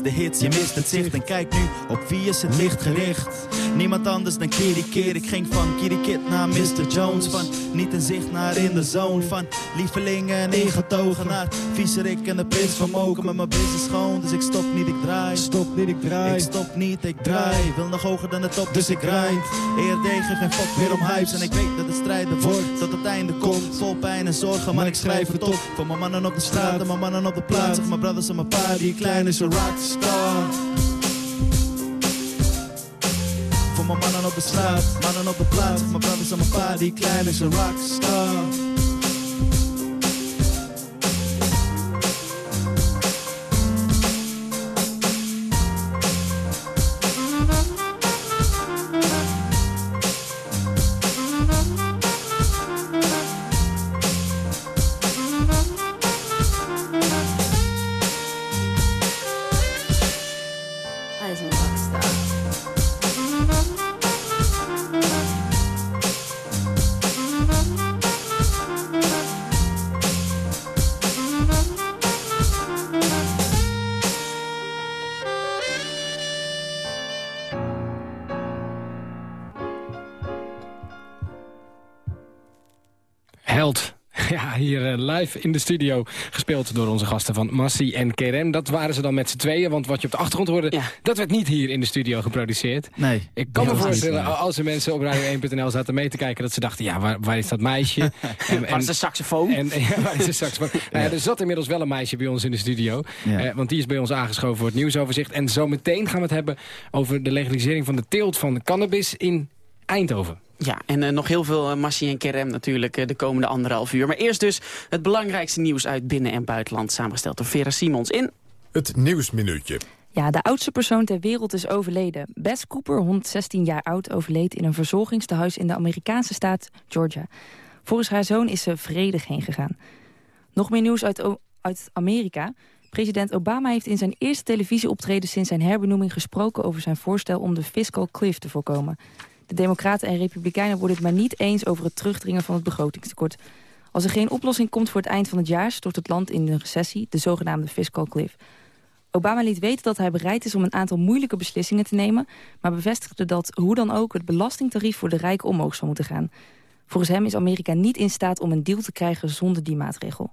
hits, je mist het zicht En kijk nu, op wie is het licht gericht. Niemand anders dan Kitty Kid Ik ging van Kitty Kid naar Mr. Jones. Van niet in zicht naar in de zone Van lievelingen en ingetogen naar Vieserik en de prins van Moken Maar mijn is schoon, dus ik stop niet, ik draai. Stop niet, ik draai. Ik stop niet, ik draai. Wil nog hoger dan de top, dus ik grind ERD geef geen fuck meer om hypes. En ik weet dat het strijden wordt, tot het einde komt. Vol pijn en zorgen, maar ik schrijf het op. Voor mijn mannen op de straat. en mijn mannen op de plaats. Zeg mijn brothers en mijn pa, die klein is een rockstar mannen op de straat, mannen op de plaats mijn brothers en mijn pa, die klein is een rockstar live in de studio. Gespeeld door onze gasten van Massi en Kerem. Dat waren ze dan met z'n tweeën. Want wat je op de achtergrond hoorde, dat werd niet hier in de studio geproduceerd. Nee. Ik kan me voorstellen, niet, nee. als er mensen op radio1.nl zaten mee te kijken... dat ze dachten, ja, waar, waar is dat meisje? en, Waar is de saxofoon? En, ja, waar is de saxofoon? Nou ja, er zat inmiddels wel een meisje bij ons in de studio. Ja. Eh, want die is bij ons aangeschoven voor het nieuwsoverzicht. En zometeen gaan we het hebben over de legalisering van de teelt van cannabis in Eindhoven. Ja, en eh, nog heel veel uh, Massi en Kerem natuurlijk eh, de komende anderhalf uur. Maar eerst dus het belangrijkste nieuws uit binnen- en buitenland... samengesteld door Vera Simons in... Het Nieuwsminuutje. Ja, de oudste persoon ter wereld is overleden. Bess Cooper, 116 jaar oud, overleed in een verzorgingstehuis in de Amerikaanse staat Georgia. Volgens haar zoon is ze vredig heen gegaan. Nog meer nieuws uit, O- uit Amerika. President Obama heeft in zijn eerste televisieoptreden sinds zijn herbenoeming gesproken over zijn voorstel om de fiscal cliff te voorkomen. De Democraten en Republikeinen worden het maar niet eens over het terugdringen van het begrotingstekort. Als er geen oplossing komt voor het eind van het jaar stort het land in een recessie, de zogenaamde fiscal cliff. Obama liet weten dat hij bereid is om een aantal moeilijke beslissingen te nemen... maar bevestigde dat hoe dan ook het belastingtarief voor de rijken omhoog zou moeten gaan. Volgens hem is Amerika niet in staat om een deal te krijgen zonder die maatregel.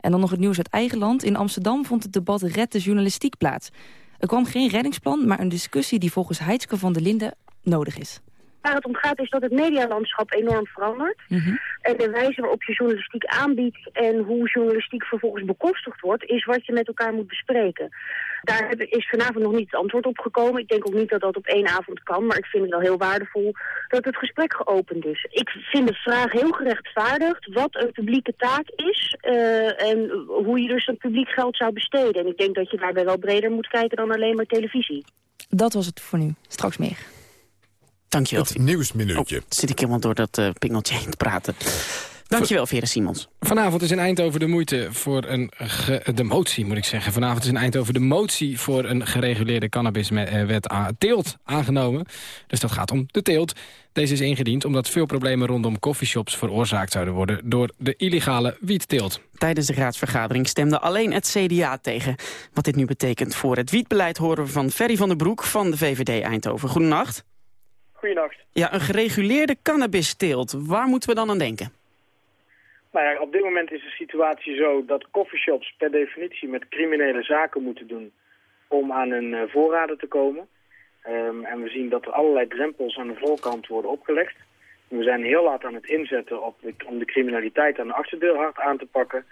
En dan nog het nieuws uit eigen land. In Amsterdam vond het debat Red de Journalistiek plaats. Er kwam geen reddingsplan, maar een discussie die volgens Heidske van der Linden nodig is. Waar het om gaat is dat het medialandschap enorm verandert. En de wijze waarop je journalistiek aanbiedt en hoe journalistiek vervolgens bekostigd wordt, is wat je met elkaar moet bespreken. Daar is vanavond nog niet het antwoord op gekomen. Ik denk ook niet dat dat op één avond kan, maar ik vind het wel heel waardevol dat het gesprek geopend is. Ik vind de vraag heel gerechtvaardigd wat een publieke taak is eh, en hoe je dus dat publiek geld zou besteden. En ik denk dat je daarbij wel breder moet kijken dan alleen maar televisie. Dat was het voor nu. Straks meer. Dankjewel. Het nieuwsminuutje. Oh, zit ik helemaal door dat eh, pingeltje heen te praten. Dankjewel, Vera Simons. Vanavond is in Eindhoven de moeite voor een... ge- de motie, moet ik zeggen. Vanavond is in Eindhoven de motie voor een gereguleerde cannabiswet a- teelt aangenomen. Dus dat gaat om de teelt. Deze is ingediend omdat veel problemen rondom coffeeshops veroorzaakt zouden worden... door de illegale wietteelt. Tijdens de raadsvergadering stemde alleen het CDA tegen. Wat dit nu betekent voor het wietbeleid horen we van Ferry van der Broek van de VVD Eindhoven. Goedenacht. Goedenacht. Ja, een gereguleerde cannabisteelt. Waar moeten we dan aan denken? Nou ja, op dit moment is de situatie zo dat coffeeshops per definitie met criminele zaken moeten doen om aan hun eh, voorraden te komen. Ehm, en we zien dat er allerlei drempels aan de voorkant worden opgelegd. We zijn heel laat aan het inzetten op de, om de criminaliteit aan de achterdeur hard aan te pakken.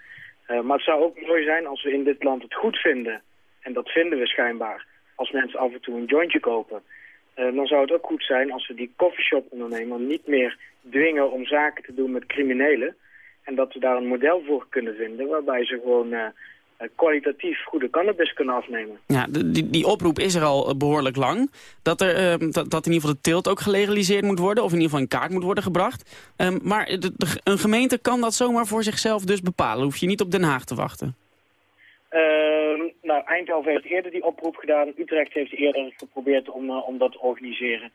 Eh, maar het zou ook mooi zijn als we in dit land het goed vinden, en dat vinden we schijnbaar, als mensen af en toe een jointje kopen. Eh, dan zou het ook goed zijn als we die coffeeshop-ondernemer niet meer dwingen om zaken te doen met criminelen. En dat we daar een model voor kunnen vinden waarbij ze gewoon eh, eh, kwalitatief goede cannabis kunnen afnemen. Ja, die, die oproep is er al eh, behoorlijk lang. Dat, er, eh, dat, dat in ieder geval de teelt ook gelegaliseerd moet worden... of in ieder geval in kaart moet worden gebracht. Ehm, maar de- de- een gemeente kan dat zomaar voor zichzelf dus bepalen. Hoef je niet op Den Haag te wachten. Ehm, nou, Eindhoven heeft eerder die oproep gedaan. Utrecht heeft eerder geprobeerd om, eh, om dat te organiseren.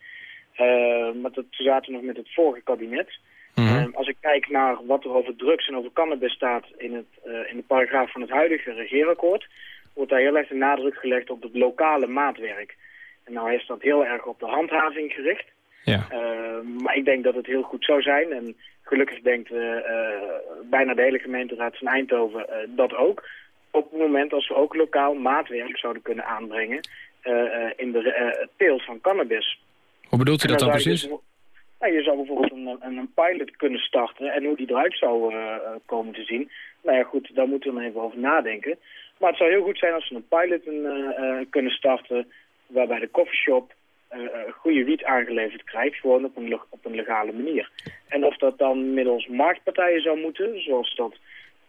Ehm, maar dat, zaten nog met het vorige kabinet. Ehm, als ik kijk naar wat er over drugs en over cannabis staat in, het, eh, in de paragraaf van het huidige regeerakkoord, wordt daar heel erg de nadruk gelegd op het lokale maatwerk. En nou is dat heel erg op de handhaving gericht. Ja. Ehm, maar ik denk dat het heel goed zou zijn. En gelukkig denkt eh, eh, bijna de hele gemeenteraad van Eindhoven eh, dat ook. Op het moment als we ook lokaal maatwerk zouden kunnen aanbrengen eh, eh, in de eh, teelt van cannabis. Hoe bedoelt u dat dan precies? nou, je zou bijvoorbeeld een, een, pilot kunnen starten en hoe die eruit zou komen te zien. Nou ja, goed, daar moeten we nog even over nadenken. Maar het zou heel goed zijn als we een pilot kunnen starten waarbij de coffeeshop goede wiet aangeleverd krijgt, gewoon op een, op een legale manier. En of dat dan middels marktpartijen zou moeten, zoals dat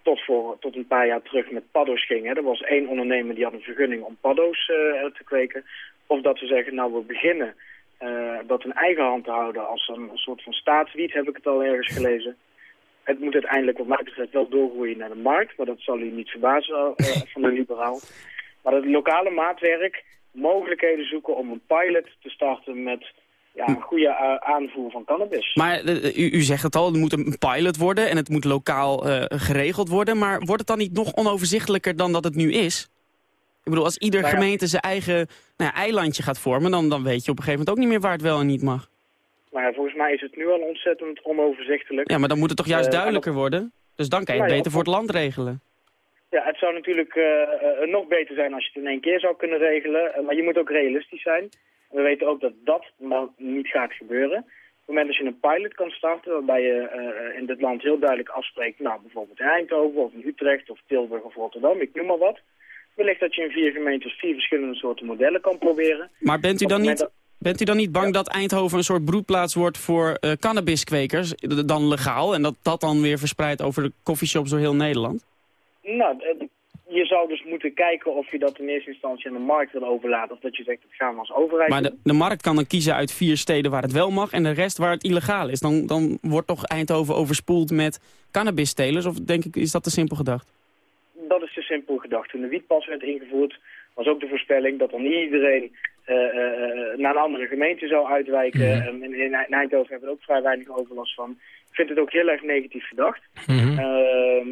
tot, voor, tot een paar jaar terug met paddo's ging. Hè. Er was één ondernemer die had een vergunning om paddo's eh, te kweken. Of dat we zeggen, nou we beginnen eh, dat in eigen hand te houden als een, een soort van staatswiet, heb ik het al ergens gelezen. Het moet uiteindelijk wat mij betreft wel doorgroeien naar de markt, maar dat zal u niet verbazen eh, van de liberaal. Maar het lokale maatwerk, mogelijkheden zoeken om een pilot te starten met ja, een goede eh, aanvoer van cannabis. Maar eh, u, u zegt het al, het moet een pilot worden en het moet lokaal eh, geregeld worden. Maar wordt het dan niet nog onoverzichtelijker dan dat het nu is? Ik bedoel, als ieder Nou ja. gemeente zijn eigen nou ja, eilandje gaat vormen... Dan, dan weet je op een gegeven moment ook niet meer waar het wel en niet mag. Maar ja, volgens mij is het nu al ontzettend onoverzichtelijk. Ja, maar dan moet het toch juist duidelijker worden? Dus dan kan je het Nou beter voor het land regelen. Ja, het zou natuurlijk eh, eh, nog beter zijn als je het in één keer zou kunnen regelen. Eh, maar je moet ook realistisch zijn. We weten ook dat dat niet gaat gebeuren. Op het moment dat je een pilot kan starten, waarbij je in dit land heel duidelijk afspreekt, nou bijvoorbeeld in Eindhoven of in Utrecht of Tilburg of Rotterdam, ik noem maar wat. Wellicht dat je in vier gemeentes vier verschillende soorten modellen kan proberen. Maar bent u dan niet, bent u dan niet bang dat Eindhoven een soort broedplaats wordt voor cannabiskwekers? Dan legaal en dat dat dan weer verspreidt over de coffeeshops door heel Nederland? Nou, eh, je zou dus moeten kijken of je dat in eerste instantie aan de markt wil overlaten. Of dat je zegt, dat gaan we als overheid Maar de, de markt kan dan kiezen uit vier steden waar het wel mag en de rest waar het illegaal is. Dan, dan wordt toch Eindhoven overspoeld met cannabisstelers? Of denk ik, is dat te simpel gedacht? Dat is te simpel gedacht. Toen de wietpas werd ingevoerd, was ook de voorspelling dat dan niet iedereen eh, eh, naar een andere gemeente zou uitwijken. En in, in Eindhoven hebben we er ook vrij weinig overlast van. Ik vind het ook heel erg negatief gedacht. Ehm,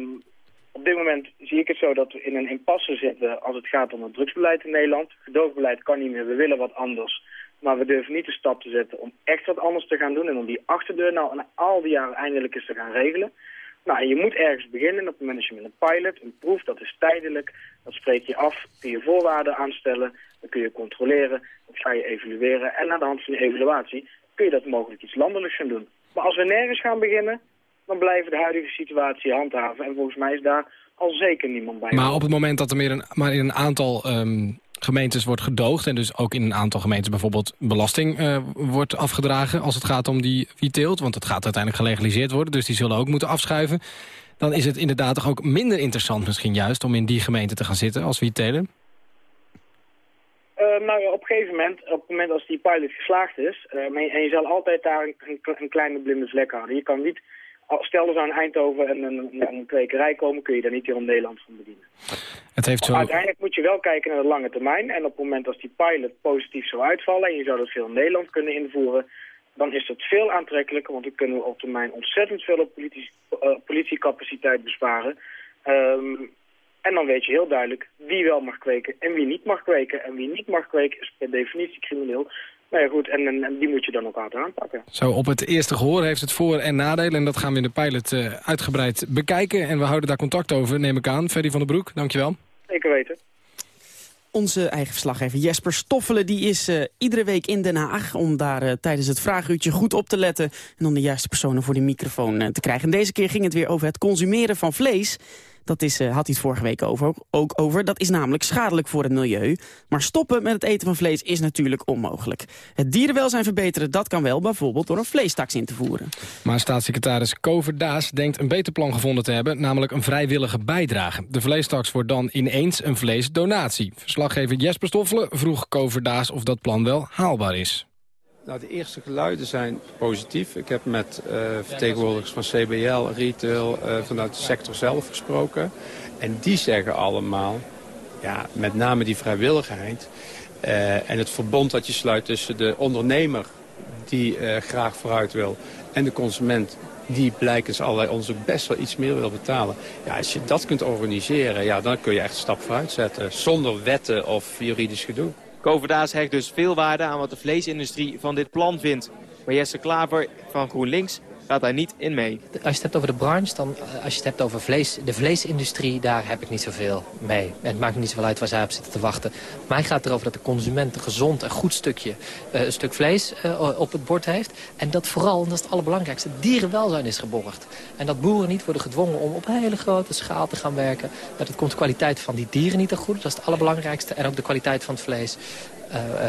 op dit moment zie ik het zo dat we in een impasse zitten als het gaat om het drugsbeleid in Nederland. Gedoogbeleid kan niet meer, we willen wat anders. Maar we durven niet de stap te zetten om echt wat anders te gaan doen en om die achterdeur nou na al die jaren eindelijk eens te gaan regelen. Nou, en je moet ergens beginnen. En op het moment dat je met een pilot, een proef, dat is tijdelijk. Dat spreek je af, kun je voorwaarden aanstellen. Dan kun je controleren, dan ga je evalueren. En aan de hand van die evaluatie kun je dat mogelijk iets landelijks gaan doen. Maar als we nergens gaan beginnen, dan blijven de huidige situatie handhaven. En volgens mij is daar al zeker niemand bij. Maar op het moment dat er meer een, maar in een aantal ehm, gemeentes wordt gedoogd... en dus ook in een aantal gemeentes bijvoorbeeld belasting eh, wordt afgedragen... als het gaat om die wietteelt, want het gaat uiteindelijk gelegaliseerd worden... dus die zullen ook moeten afschuiven... dan is het inderdaad toch ook minder interessant misschien juist... om in die gemeente te gaan zitten als wiettelen? Eh, nou ja, op een gegeven moment, op het moment als die pilot geslaagd is... eh, en je zal altijd daar een, een, kleine blinde vlek houden. Je kan niet, stel er zou een Eindhoven en een, een, kwekerij komen... kun je daar niet heel Nederland van bedienen. Het heeft zo... Uiteindelijk moet je wel kijken naar de lange termijn. En op het moment als die pilot positief zou uitvallen... en je zou dat veel in Nederland kunnen invoeren... dan is dat veel aantrekkelijker. Want dan kunnen we op termijn ontzettend veel op politie, eh, politiecapaciteit besparen. Ehm, en dan weet je heel duidelijk wie wel mag kweken en wie niet mag kweken. En wie niet mag kweken is per definitie crimineel. Nou ja, goed, en, en, en die moet je dan ook hard aanpakken. Zo, op het eerste gehoor heeft het voor- en nadelen. En dat gaan we in de pilot eh, uitgebreid bekijken. En we houden daar contact over, neem ik aan. Ferry van den Broek, dankjewel. Zeker weten. Onze eigen verslaggever Jesper Stoffelen die is eh, iedere week in Den Haag... om daar eh, tijdens het vraaguurtje goed op te letten... en om de juiste personen voor de microfoon te krijgen. En deze keer ging het weer over het consumeren van vlees. Dat is, eh, had hij het vorige week over, ook over. Dat is namelijk schadelijk voor het milieu. Maar stoppen met het eten van vlees is natuurlijk onmogelijk. Het dierenwelzijn verbeteren, dat kan wel... bijvoorbeeld door een vleestaks in te voeren. Maar staatssecretaris Kover Daas denkt een beter plan gevonden te hebben... namelijk een vrijwillige bijdrage. De vleestaks wordt dan ineens een vleesdonatie. Verslaggever Jesper Stoffelen vroeg Kover Daas of dat plan wel haalbaar is. Nou, de eerste geluiden zijn positief. Ik heb met eh, vertegenwoordigers van CBL, retail, eh, vanuit de sector zelf gesproken. En die zeggen allemaal, ja, met name die vrijwilligheid... eh, en het verbond dat je sluit tussen de ondernemer die graag vooruit wil... en de consument die blijkens allerlei onderzoek best wel iets meer wil betalen. Ja, als je dat kunt organiseren, ja, dan kun je echt een stap vooruit zetten. Zonder wetten of juridisch gedoe. Koverdaas hecht dus veel waarde aan wat de vleesindustrie van dit plan vindt. Maar Jesse Klaver van GroenLinks gaat daar niet in mee. Als je het hebt over de branche, dan eh, als je het hebt over vlees, de vleesindustrie, daar heb ik niet zoveel mee. En het maakt niet zoveel uit waar zij op zitten te wachten. Mij gaat erover dat de consument een gezond en goed stukje, eh, een stuk vlees eh, op het bord heeft. En dat vooral, en dat is het allerbelangrijkste, dierenwelzijn is geborgd. En dat boeren niet worden gedwongen om op een hele grote schaal te gaan werken. Dat het komt de kwaliteit van die dieren niet te goed. Dat is het allerbelangrijkste. En ook de kwaliteit van het vlees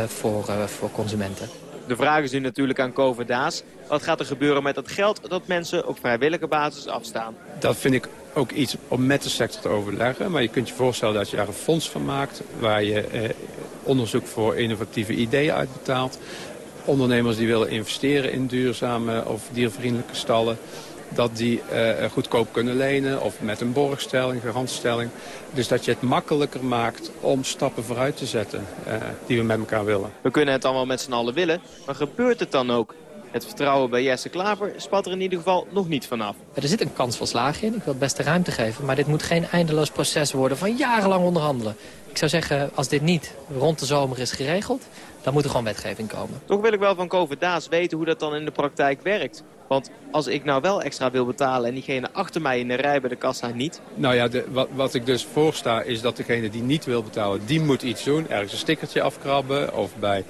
voor, voor consumenten. De vraag is nu natuurlijk aan Koverdaas. Wat gaat er gebeuren met dat geld dat mensen op vrijwillige basis afstaan? Dat vind ik ook iets om met de sector te overleggen. Maar je kunt je voorstellen dat je daar een fonds van maakt... waar je eh, onderzoek voor innovatieve ideeën uitbetaalt. Ondernemers die willen investeren in duurzame of diervriendelijke stallen... dat die eh, goedkoop kunnen lenen of met een borgstelling, garantstelling. Dus dat je het makkelijker maakt om stappen vooruit te zetten eh, die we met elkaar willen. We kunnen het wel met z'n allen willen, maar gebeurt het dan ook? Het vertrouwen bij Jesse Klaver spat er in ieder geval nog niet vanaf. Er zit een kans van slagen in. Ik wil het beste ruimte geven. Maar dit moet geen eindeloos proces worden van jarenlang onderhandelen. Ik zou zeggen, als dit niet rond de zomer is geregeld... dan moet er gewoon wetgeving komen. Toch wil ik wel van Koverdaas weten hoe dat dan in de praktijk werkt. Want als ik nou wel extra wil betalen en diegene achter mij in de rij bij de kassa niet... Nou ja, de, wat, wat ik dus voorsta is dat degene die niet wil betalen, die moet iets doen. Ergens een stickertje afkrabben of bij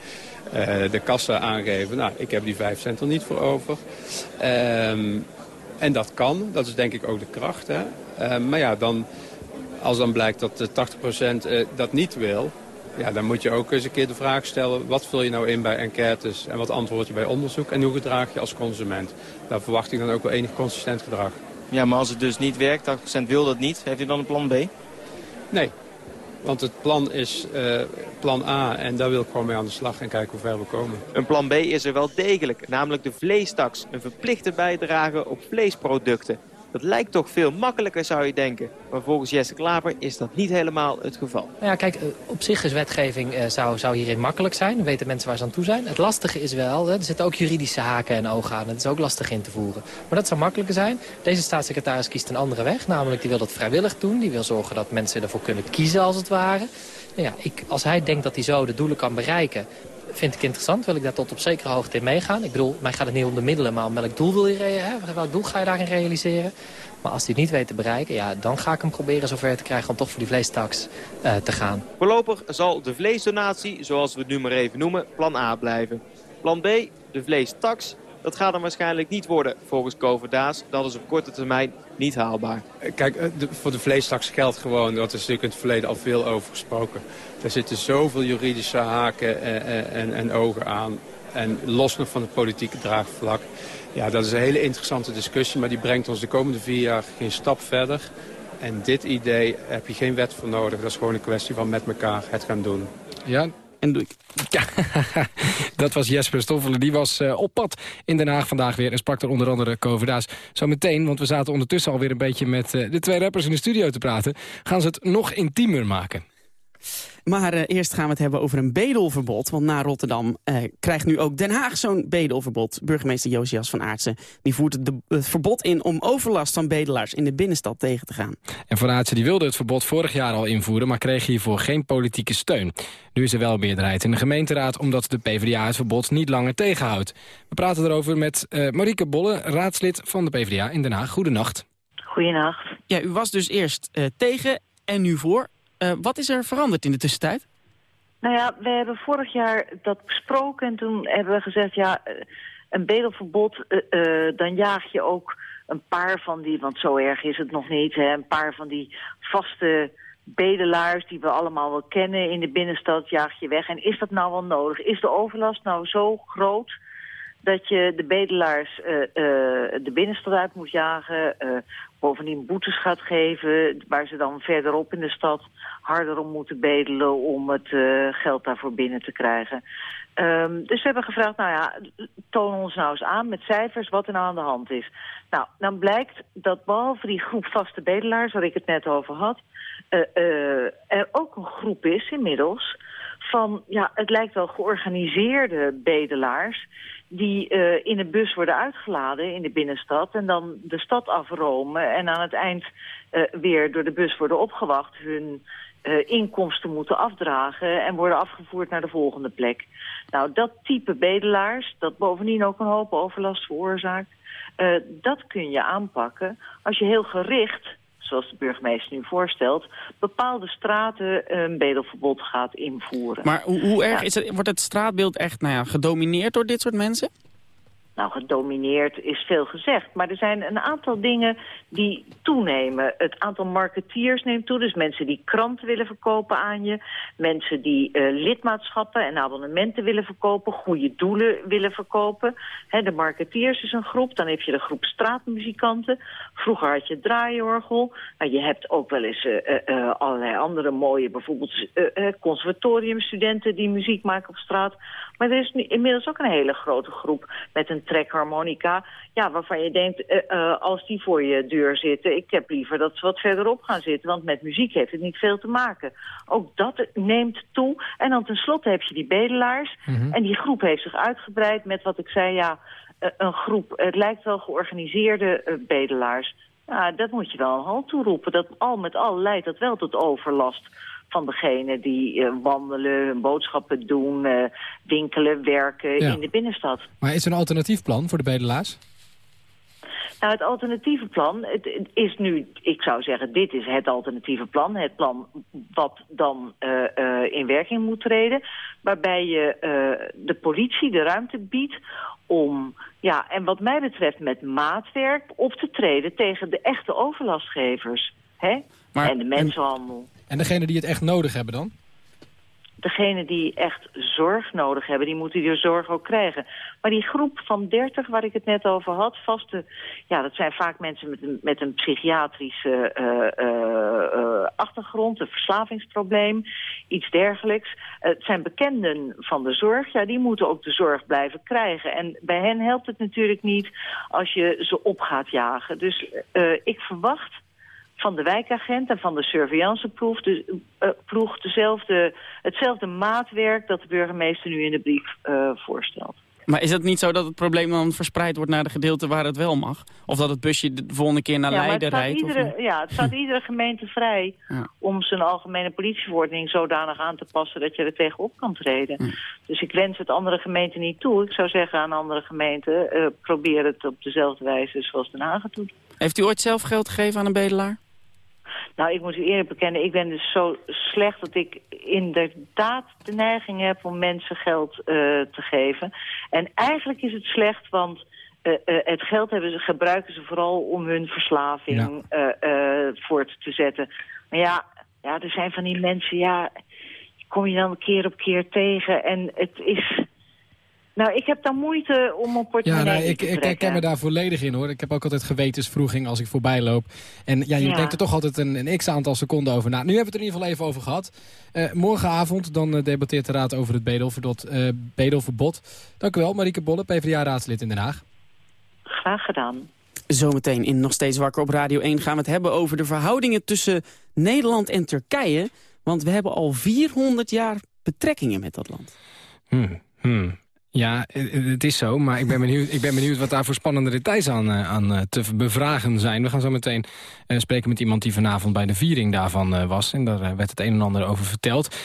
de kassa aangeven. Nou, ik heb die 5 cent er niet voor over. Ehm, en dat kan, dat is denk ik ook de kracht. Hè? Ehm, maar ja, dan, als dan blijkt dat de 80% eh, dat niet wil... Ja, dan moet je ook eens een keer de vraag stellen... wat vul je nou in bij enquêtes en wat antwoord je bij onderzoek... en hoe gedraag je als consument. Daar verwacht ik dan ook wel enig consistent gedrag. Ja, maar als het dus niet werkt, 80% wil dat niet, heeft u dan een plan B? Nee, want het plan is eh, plan A en daar wil ik gewoon mee aan de slag en kijken hoe ver we komen. Een plan B is er wel degelijk, namelijk de vleestaks. Een verplichte bijdrage op vleesproducten. Dat lijkt toch veel makkelijker, zou je denken. Maar volgens Jesse Klaver is dat niet helemaal het geval. Nou ja, kijk, eh, op zich is wetgeving eh, zou, zou hierin makkelijk zijn. Dan weten mensen waar ze aan toe zijn. Het lastige is wel, er zitten ook juridische haken en ogen aan. Het is ook lastig in te voeren. Maar dat zou makkelijker zijn. Deze staatssecretaris kiest een andere weg. Namelijk, die wil dat vrijwillig doen. Die wil zorgen dat mensen ervoor kunnen kiezen, als het ware. Nou ja, ik, als hij denkt dat hij zo de doelen kan bereiken vind ik interessant. Wil ik daar tot op zekere hoogte in meegaan. Ik bedoel, mij gaat het niet om de middelen, maar om welk doel, wil je, welk doel ga je daarin realiseren. Maar als hij het niet weet te bereiken, ja, dan ga ik hem proberen zover te krijgen om toch voor die vleestaks uh, te gaan. Voorlopig zal de vleesdonatie, zoals we het nu maar even noemen, plan A blijven. Plan B, de vleestaks, dat gaat er waarschijnlijk niet worden volgens Koverdaas. Dat is op korte termijn niet haalbaar. Kijk, eh, de, voor de vleestaks geldt gewoon, dat is natuurlijk in het verleden al veel over gesproken. Er zitten zoveel juridische haken en, eh, eh, en, en ogen aan. En los nog van het politieke draagvlak. Ja, dat is een hele interessante discussie, maar die brengt ons de komende vier jaar geen stap verder. En dit idee heb je geen wet voor nodig. Dat is gewoon een kwestie van met elkaar het gaan doen. Ja, en doe ik. Ja, dat was Jesper Stoffelen. Die was uh, op pad in Den Haag vandaag weer. En sprak er onder andere Koverdaas. Zometeen, want we zaten ondertussen alweer een beetje met uh, de twee rappers in de studio te praten. Gaan ze het nog intiemer maken. Maar uh, eerst gaan we het hebben over een bedelverbod. Want na Rotterdam uh, krijgt nu ook Den Haag zo'n bedelverbod. Burgemeester Josias van Aartsen die voert het, de, het, verbod in... om overlast van bedelaars in de binnenstad tegen te gaan. En Van Aartsen die wilde het verbod vorig jaar al invoeren... maar kreeg hiervoor geen politieke steun. Nu is er wel meerderheid in de gemeenteraad... omdat de PvdA het verbod niet langer tegenhoudt. We praten erover met uh, Marieke Bolle, raadslid van de PvdA in Den Haag. Goedenacht. Goedenacht. Ja, u was dus eerst tegen en nu voor... Uh, wat is er veranderd in de tussentijd? Nou ja, we hebben vorig jaar dat besproken en toen hebben we gezegd... ja, een bedelverbod, uh, dan jaag je ook een paar van die... want zo erg is het nog niet, hè, een paar van die vaste bedelaars... die we allemaal wel kennen in de binnenstad, jaag je weg. En is dat nou wel nodig? Is de overlast nou zo groot dat je de bedelaars uh, uh, de binnenstad uit moet jagen... Uh, bovendien boetes gaat geven... waar ze dan verderop in de stad harder om moeten bedelen... om het geld daarvoor binnen te krijgen. Um, dus we hebben gevraagd, nou ja, toon ons nou eens aan met cijfers wat er nou aan de hand is. Nou, dan blijkt dat behalve die groep vaste bedelaars... waar ik het net over had... er ook een groep is inmiddels van, ja, het lijkt wel georganiseerde bedelaars die uh, in een bus worden uitgeladen in de binnenstad... en dan de stad afromen en aan het eind uh, weer door de bus worden opgewacht... hun uh, inkomsten moeten afdragen en worden afgevoerd naar de volgende plek. Nou, dat type bedelaars, dat bovendien ook een hoop overlast veroorzaakt... dat kun je aanpakken als je heel gericht zoals de burgemeester nu voorstelt... bepaalde straten een bedelverbod gaat invoeren. Maar hoe, hoe erg ja. is het, wordt het straatbeeld echt nou ja, gedomineerd door dit soort mensen? Nou, gedomineerd is veel gezegd. Maar er zijn een aantal dingen die toenemen. Het aantal marketeers neemt toe. Dus mensen die kranten willen verkopen aan je. Mensen die uh, lidmaatschappen en abonnementen willen verkopen. Goede doelen willen verkopen. De marketeers is een groep. Dan heb je de groep straatmuzikanten. Vroeger had je draaiorgel. Maar je hebt ook wel eens uh, uh, allerlei andere mooie... bijvoorbeeld conservatoriumstudenten die muziek maken op straat. Maar er is nu inmiddels ook een hele grote groep met een trekharmonica. Ja, waarvan je denkt, uh, uh, als die voor je deur zitten... ik heb liever dat ze wat verderop gaan zitten... want met muziek heeft het niet veel te maken. Ook dat neemt toe. En dan tenslotte heb je die bedelaars. Mm -hmm. En die groep heeft zich uitgebreid met wat ik zei... ja, uh, een groep, het lijkt wel georganiseerde bedelaars... Ja, dat moet je wel een hand toeroepen. Dat al met al leidt dat wel tot overlast van degene die uh, wandelen, hun boodschappen doen, uh, winkelen, werken ja. in de binnenstad. Maar is er een alternatief plan voor de bedelaars? Nou, het alternatieve plan het, het is nu, ik zou zeggen, dit is het alternatieve plan. Het plan wat dan uh, in werking moet treden. Waarbij je de politie de ruimte biedt om, ja, en wat mij betreft met maatwerk op te treden tegen de echte overlastgevers. Hè? Maar, en de mensenhandel. En, en degene die het echt nodig hebben dan? degenen die echt zorg nodig hebben, die moeten die zorg ook krijgen. Maar die groep van 30 waar ik het net over had, vaste, ja, dat zijn vaak mensen met een, met een psychiatrische uh, uh, achtergrond, een verslavingsprobleem, iets dergelijks. het zijn bekenden van de zorg, ja, die moeten ook de zorg blijven krijgen. En bij hen helpt het natuurlijk niet als je ze op gaat jagen. Dus ik verwacht van de wijkagent en van de surveillanceploeg de, uh, ploeg dezelfde, hetzelfde maatwerk dat de burgemeester nu in de brief uh, voorstelt. Maar is het niet zo dat het probleem dan verspreid wordt naar de gedeelten waar het wel mag? Of dat het busje de volgende keer naar ja, Leiden rijdt? Iedere, ja, het staat iedere gemeente vrij ja. om zijn algemene politieverordening zodanig aan te passen dat je er tegenop kan treden. Ja. Dus ik wens het andere gemeenten niet toe. Ik zou zeggen aan andere gemeenten, uh, probeer het op dezelfde wijze zoals Den Haag het doet. Heeft u ooit zelf geld gegeven aan een bedelaar? Nou, ik moet u eerlijk bekennen, ik ben dus zo slecht dat ik inderdaad de neiging heb om mensen geld uh, te geven. En eigenlijk is het slecht, want uh, uh, het geld hebben ze, gebruiken ze vooral om hun verslaving ja. voort te zetten. Maar ja, ja, er zijn van die mensen, ja, kom je dan keer op keer tegen en het is... Nou, ik heb dan moeite om op portemonnee ja, nou, ik, te ik herken me daar volledig in, hoor. Ik heb ook altijd gewetensvroeging als ik voorbij loop. En ja, je ja. denkt er toch altijd een, een x-aantal seconden over na. Nu hebben we het er in ieder geval even over gehad. Uh, morgenavond dan uh, debatteert de Raad over het bedelverbod. Uh, bedelverbod. Dank u wel, Marieke Bolle, PvdA-raadslid in Den Haag. Graag gedaan. Zometeen in Nog Steeds Wakker op Radio 1 gaan we het hebben over de verhoudingen tussen Nederland en Turkije. Want we hebben al 400 jaar betrekkingen met dat land. Hmm, hmm. Ja, het is zo, maar ik ben benieuwd, wat daar voor spannende details aan, aan te bevragen zijn. We gaan zo meteen spreken met iemand die vanavond bij de viering daarvan was. En daar werd het een en ander over verteld.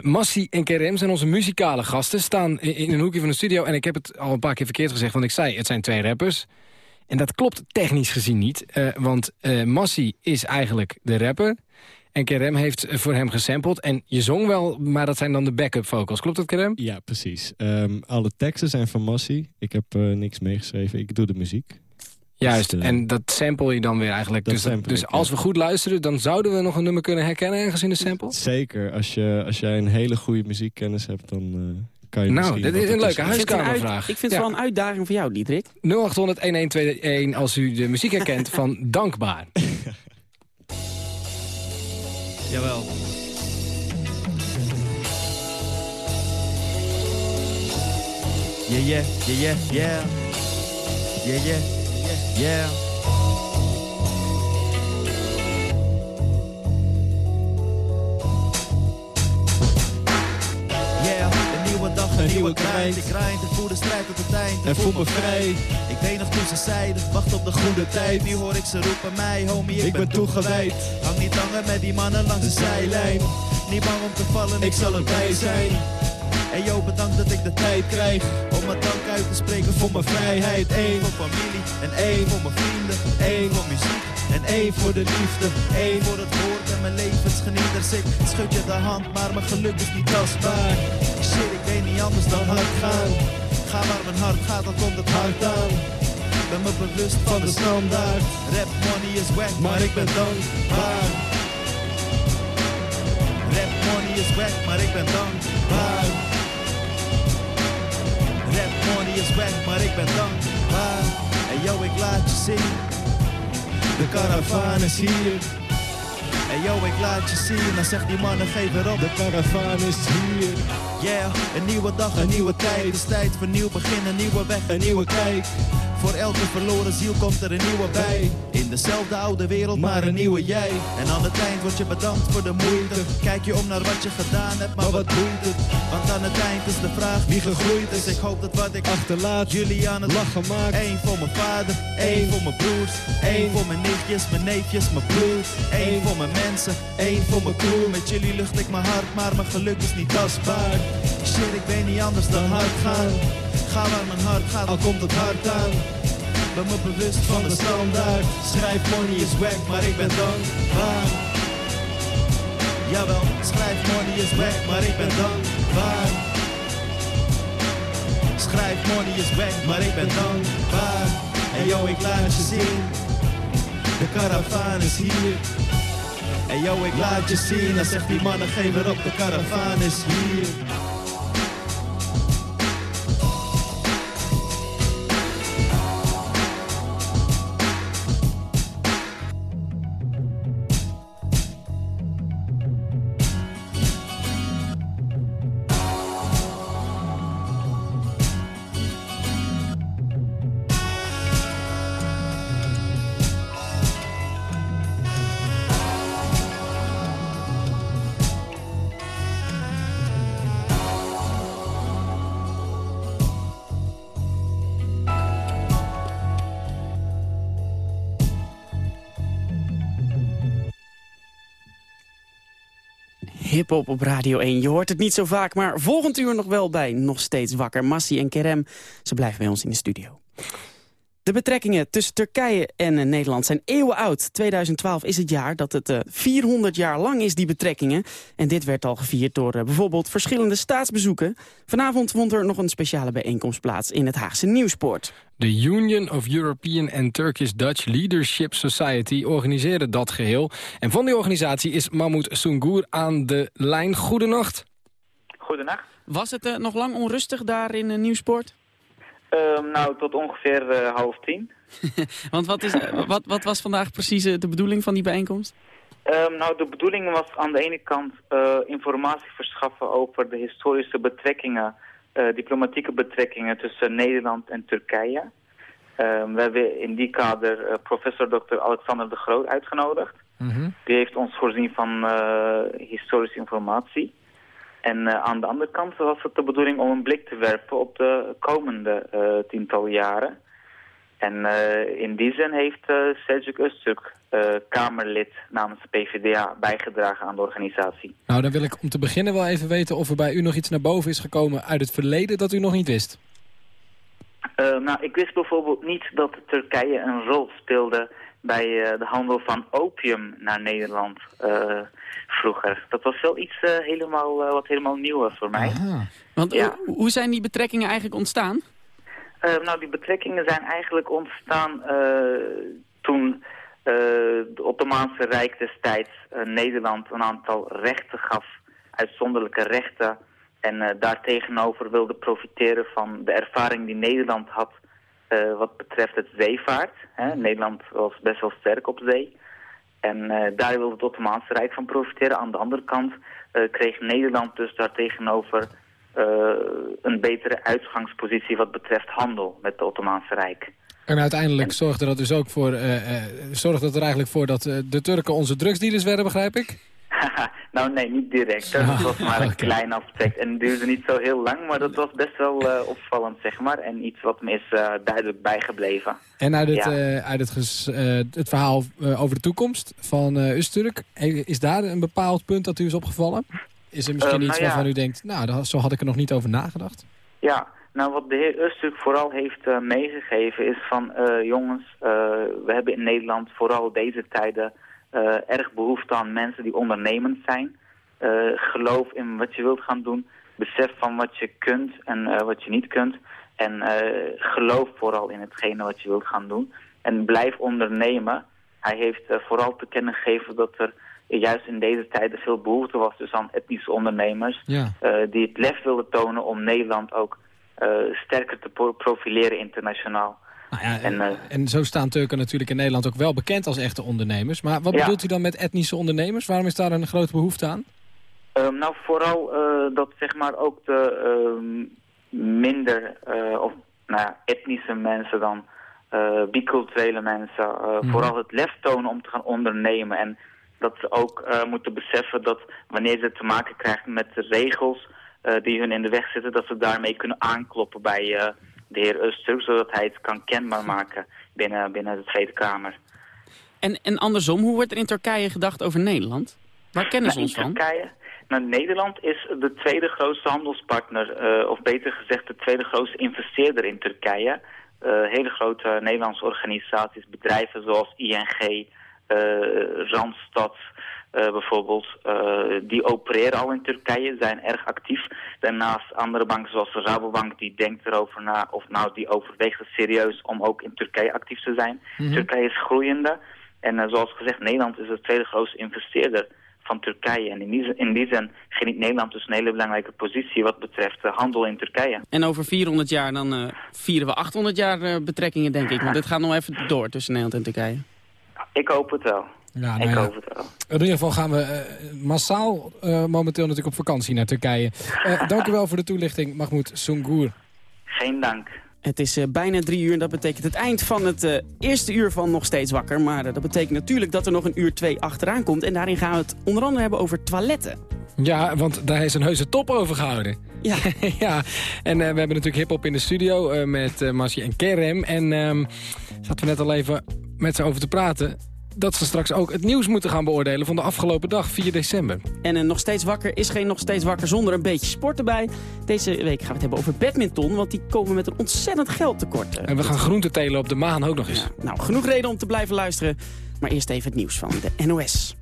Massi en Kerem zijn onze muzikale gasten, staan in, in een hoekje van de studio. En ik heb het al een paar keer verkeerd gezegd, want ik zei het zijn twee rappers. En dat klopt technisch gezien niet, want Massi is eigenlijk de rapper... En Kerem heeft voor hem gesampled. En je zong wel, maar dat zijn dan de backup vocals. Klopt dat, Kerem? Ja, precies. Um, alle teksten zijn van Massi. Ik heb uh, niks meegeschreven. Ik doe de muziek. Juist, dus, uh, en dat sample je dan weer eigenlijk. Dus, dus ik, als we goed luisteren, dan zouden we nog een nummer kunnen herkennen ergens in de sample? Zeker. Als, je, als jij een hele goede muziekkennis hebt, dan... Uh, kan je nou, dit is een leuke huiskamervraag. Ik vind het ja. wel een uitdaging voor jou, Diederik. 0800-1121 als u de muziek herkent van Dankbaar. Jawel. Yeah, yeah, yeah, yeah, yeah. Yeah, yeah, yeah, yeah. Een nieuwe grind. Ik grind en voer de strijd tot het eind. En voel me vrij. Ik weet nog toen ze zeiden, wacht op de goede tijd. Nu hoor ik ze roepen mij, homie, ik, ik ben toegewijd. Hang niet langer met die mannen langs de zijlijn. Niet bang om te vallen, ik zal erbij zijn. En yo, bedankt dat ik de tijd krijg om mijn dank uit te spreken voor mijn vrijheid. Eén voor familie en één voor mijn vrienden. Eén voor muziek en één voor de liefde. Eén voor het woord en mijn levensgenieters. Ik schud je de hand, maar mijn geluk is niet tastbaar. Shit, ik weet niet anders dan hard gaan. Ga waar mijn hart gaat, dan komt het hard aan. Ben me bewust van de standaard. Rap money is wack, maar ik ben dankbaar. Rap money is wack, maar ik ben dankbaar. Rap money is wack, maar ik ben dankbaar. En yo, ik laat je zien. De karavaan is hier. En yo, ik laat je zien. Dan zegt die mannen, geef erop. De karavaan is hier. Yeah, een nieuwe dag, een nieuwe tijd. Het is tijd voor nieuw begin, een nieuwe weg, een nieuwe kijk. Voor elke verloren ziel komt er een nieuwe bij. In dezelfde oude wereld, maar een nieuwe jij. En aan het eind word je bedankt voor de moeite. Kijk je om naar wat je gedaan hebt, maar wat boeit het? Want aan het eind is de vraag wie gegroeid is. Ik hoop dat wat ik achterlaat jullie aan het lachen maakt. Eén voor mijn vader, één voor mijn broers. Één voor mijn nichtjes, mijn neefjes, mijn broers. Eén voor mijn mensen, één voor mijn crew. Met jullie lucht ik mijn hart, maar mijn geluk is niet tastbaar. Shit, ik weet niet anders dan hard gaan. Ga waar mijn hart gaat, al komt het hard aan. Ben me bewust van de standaard. Schrijf money is wack, maar ik ben dankbaar. Jawel, schrijf money is wack, maar ik ben dankbaar. Schrijf money is wack, maar ik ben dankbaar. En yo, ik laat je zien. De karavaan is hier. En yo, ik laat je zien. Dan zegt die mannen, geen weer op, de karavaan is hier. Hip-hop op Radio 1. Je hoort het niet zo vaak, maar volgend uur nog wel bij Nog Steeds Wakker. Massi en Kerem, ze blijven bij ons in de studio. De betrekkingen tussen Turkije en eh, Nederland zijn eeuwen oud. 2012 is het jaar dat het uh, 400 jaar lang is, die betrekkingen. En dit werd al gevierd door uh, bijvoorbeeld verschillende staatsbezoeken. Vanavond vond er nog een speciale bijeenkomst plaats in het Haagse Nieuwspoort. De Union of European and Turkish Dutch Leadership Society organiseerde dat geheel. En van die organisatie is Mahmoud Sungur aan de lijn. Goedenacht. Goedenacht. Was het uh, nog lang onrustig daar in uh, Nieuwspoort? Um, nou, tot ongeveer uh, half tien. Want wat, is, wat, wat was vandaag precies de bedoeling van die bijeenkomst? Um, nou, de bedoeling was aan de ene kant uh, informatie verschaffen over de historische betrekkingen, uh, diplomatieke betrekkingen tussen Nederland en Turkije. Um, we hebben in die kader uh, professor Dr. Alexander de Groot uitgenodigd. Mm -hmm. Die heeft ons voorzien van historische informatie. En uh, aan de andere kant was het de bedoeling om een blik te werpen op de komende uh, tientallen jaren. En uh, in die zin heeft uh, Selçuk Öztürk, Kamerlid namens de PvdA, bijgedragen aan de organisatie. Nou, dan wil ik om te beginnen wel even weten of er bij u nog iets naar boven is gekomen uit het verleden dat u nog niet wist. nou, ik wist bijvoorbeeld niet dat Turkije een rol speelde bij uh, de handel van opium naar Nederland uh, vroeger. Dat was wel iets uh, helemaal, wat helemaal nieuw was voor mij. Aha. Want ja. hoe zijn die betrekkingen eigenlijk ontstaan? nou, die betrekkingen zijn eigenlijk ontstaan toen het Ottomaanse Rijk destijds Nederland een aantal rechten gaf, uitzonderlijke rechten. En daartegenover wilde profiteren van de ervaring die Nederland had uh, wat betreft het zeevaart. Hè. Nederland was best wel sterk op zee. En uh, daar wilde het Ottomaanse Rijk van profiteren. Aan de andere kant uh, kreeg Nederland dus daartegenover een betere uitgangspositie wat betreft handel met het Ottomaanse Rijk. En uiteindelijk zorgde dat dus ook voor, zorgde dat er eigenlijk voor dat de Turken onze drugsdealers werden, begrijp ik? nou nee, niet direct. Dat was maar een klein aspect. En het duurde niet zo heel lang, maar dat was best wel uh, opvallend, zeg maar. En iets wat me is uh, duidelijk bijgebleven. En uit het, ja. uh, uit het, het verhaal over de toekomst van uh, Usturk, is daar een bepaald punt dat u is opgevallen? Is er misschien iets nou, waarvan ja. u denkt, nou, zo had ik er nog niet over nagedacht? Ja, nou wat de heer Usturk vooral heeft meegegeven is van, jongens, we hebben in Nederland vooral deze tijden... Uh, erg behoefte aan mensen die ondernemend zijn. Uh, geloof in wat je wilt gaan doen. Besef van wat je kunt en uh, wat je niet kunt. En geloof vooral in hetgene wat je wilt gaan doen. En blijf ondernemen. Hij heeft vooral te kennen gegeven dat er juist in deze tijden veel behoefte was dus aan etnische ondernemers. Ja. die het lef wilden tonen om Nederland ook sterker te profileren internationaal. Nou ja, en, uh, en, zo staan Turken natuurlijk in Nederland ook wel bekend als echte ondernemers. Maar wat ja. bedoelt u dan met etnische ondernemers? Waarom is daar een grote behoefte aan? Um, nou, vooral uh, dat zeg maar ook de uh, minder, uh, of nou ja, etnische mensen dan, biculturele mensen, mm. vooral het lef tonen om te gaan ondernemen. En dat ze ook moeten beseffen dat wanneer ze te maken krijgen met de regels die hun in de weg zitten, dat ze daarmee kunnen aankloppen bij de heer Usturk, zodat hij het kan kenbaar maken binnen, binnen de Tweede Kamer. En, en andersom, hoe wordt er in Turkije gedacht over Nederland? Waar kennen ze nou, ons van? Turkije, nou, Nederland is de tweede grootste handelspartner, uh, of beter gezegd de tweede grootste investeerder in Turkije. Uh, hele grote Nederlandse organisaties, bedrijven zoals ING, uh, Randstad, uh, bijvoorbeeld, uh, die opereren al in Turkije, zijn erg actief. Daarnaast andere banken zoals de Rabobank, die denkt erover na, of nou, die overweegt het serieus om ook in Turkije actief te zijn. Mm -hmm. Turkije is groeiende En eh, zoals gezegd, Nederland is de tweede grootste investeerder van Turkije. En in die, in die zin geniet Nederland dus een hele belangrijke positie wat betreft handel in Turkije. En over 400 jaar dan vieren we 800 jaar betrekkingen, denk ik. Want dit gaat nog even door tussen Nederland en Turkije. Ik hoop het wel. Ja, ik nou ja. hoop het wel. In ieder geval gaan we massaal momenteel natuurlijk op vakantie naar Turkije. dank u wel voor de toelichting, Mahmoud Sungur. Geen dank. Het is uh, bijna drie uur en dat betekent het eind van het uh, eerste uur van Nog Steeds Wakker. Maar uh, dat betekent natuurlijk dat er nog een uur twee achteraan komt. En daarin gaan we het onder andere hebben over toiletten. Ja, want daar is een heuse top over gehouden. Ja. ja. En we hebben natuurlijk hiphop in de studio met uh, Masje en Kerem. En um, zaten we net al even met ze over te praten dat ze straks ook het nieuws moeten gaan beoordelen van de afgelopen dag, 4 december. En een Nog Steeds Wakker is geen Nog Steeds Wakker zonder een beetje sport erbij. Deze week gaan we het hebben over badminton, want die komen met een ontzettend geldtekort. En we gaan groenten telen op de maan ook nog eens. Ja, nou, genoeg reden om te blijven luisteren. Maar eerst even het nieuws van de NOS.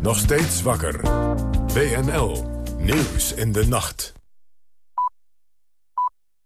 Nog steeds wakker. WNL. Nieuws in de nacht.